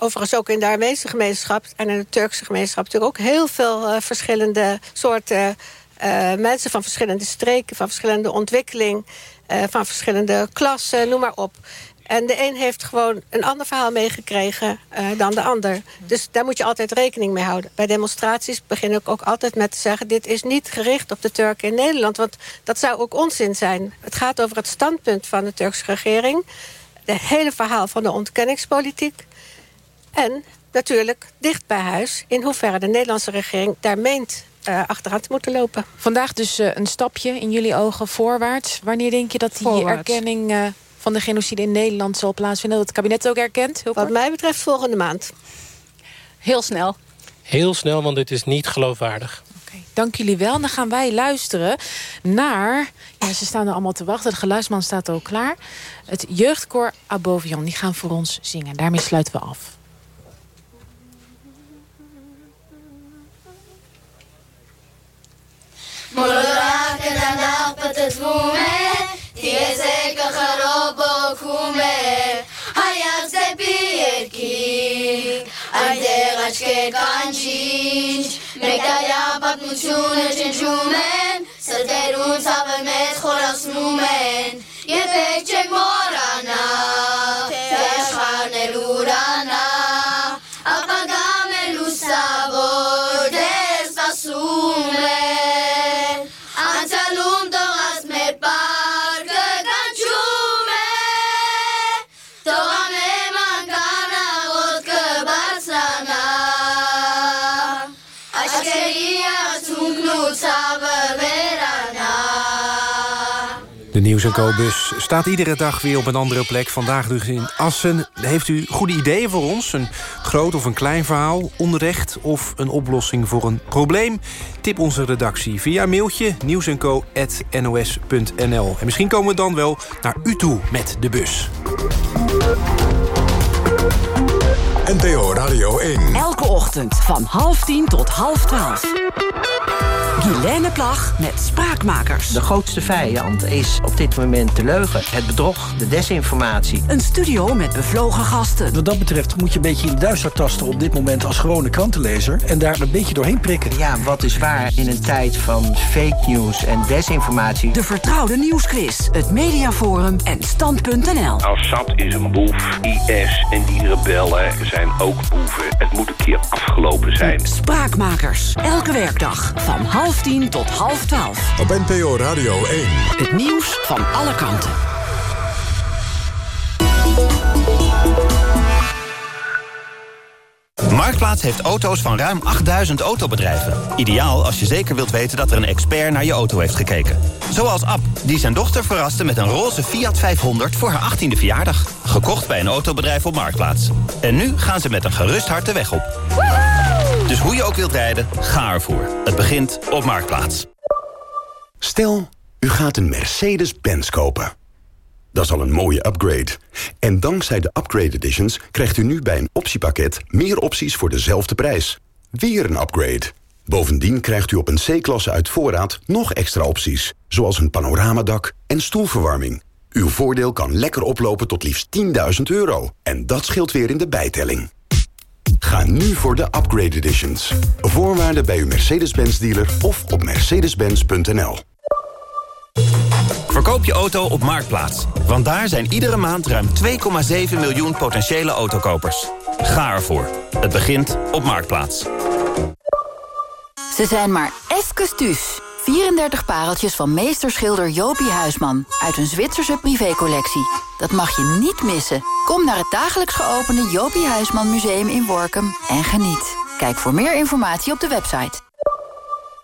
Speaker 39: Overigens ook in de Armeense gemeenschap en in de Turkse gemeenschap... natuurlijk ook heel veel eh, verschillende soorten eh, mensen... van verschillende streken, van verschillende ontwikkeling... van verschillende klassen, noem maar op. En de een heeft gewoon een ander verhaal meegekregen uh, dan de ander. Dus daar moet je altijd rekening mee houden. Bij demonstraties begin ik ook altijd met te zeggen... dit is niet gericht op de Turken in Nederland. Want dat zou ook onzin zijn. Het gaat over het standpunt van de Turkse regering. Het hele verhaal van de ontkenningspolitiek. En natuurlijk dicht bij huis... in hoeverre de Nederlandse regering daar meent uh, achteraan te moeten lopen.
Speaker 19: Vandaag dus uh, een stapje in jullie ogen voorwaarts. Wanneer denk je dat die voorwaarts. erkenning van de genocide in Nederland zal plaatsvinden? Dat het kabinet ook erkent?
Speaker 39: Wat mij betreft volgende maand.
Speaker 40: Heel snel.
Speaker 38: Heel snel, want dit is niet geloofwaardig.
Speaker 19: Dank jullie wel. Dan gaan wij luisteren naar... Ja, ze staan er allemaal te wachten. De geluidsman staat ook klaar. Het jeugdkoor Abovian. Die gaan voor ons zingen. Daarmee sluiten we af.
Speaker 41: Եզեկը խրոբոքում է հայաց դեպի երկիր, այդեղ աչքեր կանչիչ, մեկայա պատմությունը չնչում են, սրտերում ցավը մեզ խորասնում են, երբեք չեք
Speaker 2: մորանալ, Nieuws en Co-bus staat iedere dag weer op een andere plek. Vandaag dus in Assen. Heeft u goede ideeën voor ons? Een groot of een klein verhaal, onrecht of een oplossing voor een probleem? Tip onze redactie via mailtje nieuwsenco.nos.nl. En misschien komen we dan wel naar u toe met de bus.
Speaker 1: NPO Radio 1.
Speaker 34: Elke ochtend van half tien tot half twaalf. Guilaine Plag met Spraakmakers.
Speaker 42: De grootste vijand is op dit moment de leugen, het bedrog, de desinformatie.
Speaker 34: Een studio met bevlogen gasten.
Speaker 43: Wat dat betreft moet je een beetje in de duister tasten op dit moment als gewone krantenlezer. En daar een beetje doorheen prikken.
Speaker 42: Ja, wat is waar in een tijd van fake news en desinformatie?
Speaker 34: De vertrouwde nieuwsquiz, het mediaforum en stand.nl.
Speaker 44: Assad is een boef, IS en die rebellen zijn ook boeven. Het moet een keer afgelopen zijn.
Speaker 34: Spraakmakers, elke werkdag van half tien tot half twaalf.
Speaker 1: Op NPO Radio 1.
Speaker 34: Het nieuws van alle kanten.
Speaker 8: Marktplaats heeft auto's van ruim 8000 autobedrijven. Ideaal als je zeker wilt weten dat er een expert naar je auto heeft gekeken. Zoals Ab, die zijn dochter verraste met een roze Fiat 500 voor haar 18e verjaardag. Gekocht bij een autobedrijf op Marktplaats. En nu gaan ze met een gerust hart de weg op. Dus hoe je ook wilt rijden, ga ervoor. Het begint op Marktplaats.
Speaker 45: Stel, u gaat een Mercedes-Benz kopen. Dat is al een mooie upgrade. En dankzij de Upgrade Editions krijgt u nu bij een optiepakket... meer opties voor dezelfde prijs. Weer een upgrade. Bovendien krijgt u op een C-klasse uit voorraad nog extra opties... zoals een panoramadak en stoelverwarming. Uw voordeel kan lekker oplopen tot liefst 10.000 euro. En dat scheelt weer in de bijtelling. Ga nu voor de Upgrade Editions. Voorwaarden bij uw Mercedes-Benz dealer of op mercedes-benz.nl.
Speaker 8: Verkoop je auto op Marktplaats. Want daar zijn iedere maand ruim 2,7 miljoen potentiële autokopers. Ga ervoor. Het begint op Marktplaats.
Speaker 36: Ze zijn maar even thuis. 34 pareltjes van meesterschilder Jopie Huisman... uit een Zwitserse privécollectie. Dat mag je niet missen. Kom naar het dagelijks geopende Jopie Huisman Museum in Workum en geniet. Kijk voor meer informatie op de website.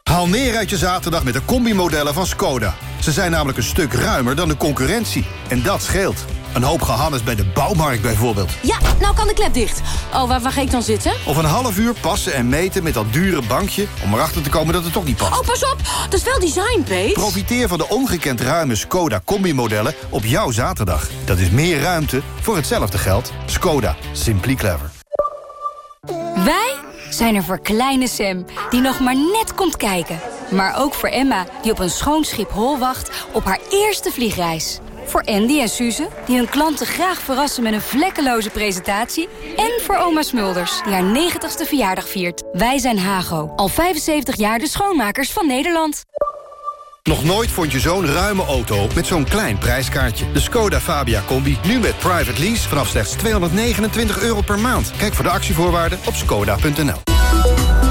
Speaker 29: Haal neer uit je zaterdag met de combimodellen van Skoda. Ze zijn namelijk een stuk ruimer dan de concurrentie. En dat scheelt. Een hoop gehannes bij de bouwmarkt bijvoorbeeld.
Speaker 36: Ja, nou kan de klep dicht. Oh, waar, waar ga ik dan zitten?
Speaker 29: Of een half uur passen en meten met dat dure bankje... om erachter te komen dat het toch niet past.
Speaker 36: Oh, pas op! Dat is wel design, Pete.
Speaker 29: Profiteer van de ongekend ruime Skoda combimodellen op jouw zaterdag. Dat is meer ruimte voor hetzelfde geld. Skoda. Simply clever.
Speaker 36: Wij zijn er voor kleine Sam, die nog maar net komt kijken. Maar ook voor Emma, die op een schoon schip hol wacht op haar eerste vliegreis. Voor Andy en Suze, die hun klanten graag verrassen met een vlekkeloze presentatie. En voor oma Smulders, die haar 90ste verjaardag viert. Wij zijn Hago, al 75 jaar de schoonmakers van Nederland.
Speaker 29: Nog nooit vond je zo'n ruime auto met zo'n klein prijskaartje. De Skoda Fabia Combi, nu met private lease vanaf slechts 229 euro per maand. Kijk voor de actievoorwaarden op skoda.nl.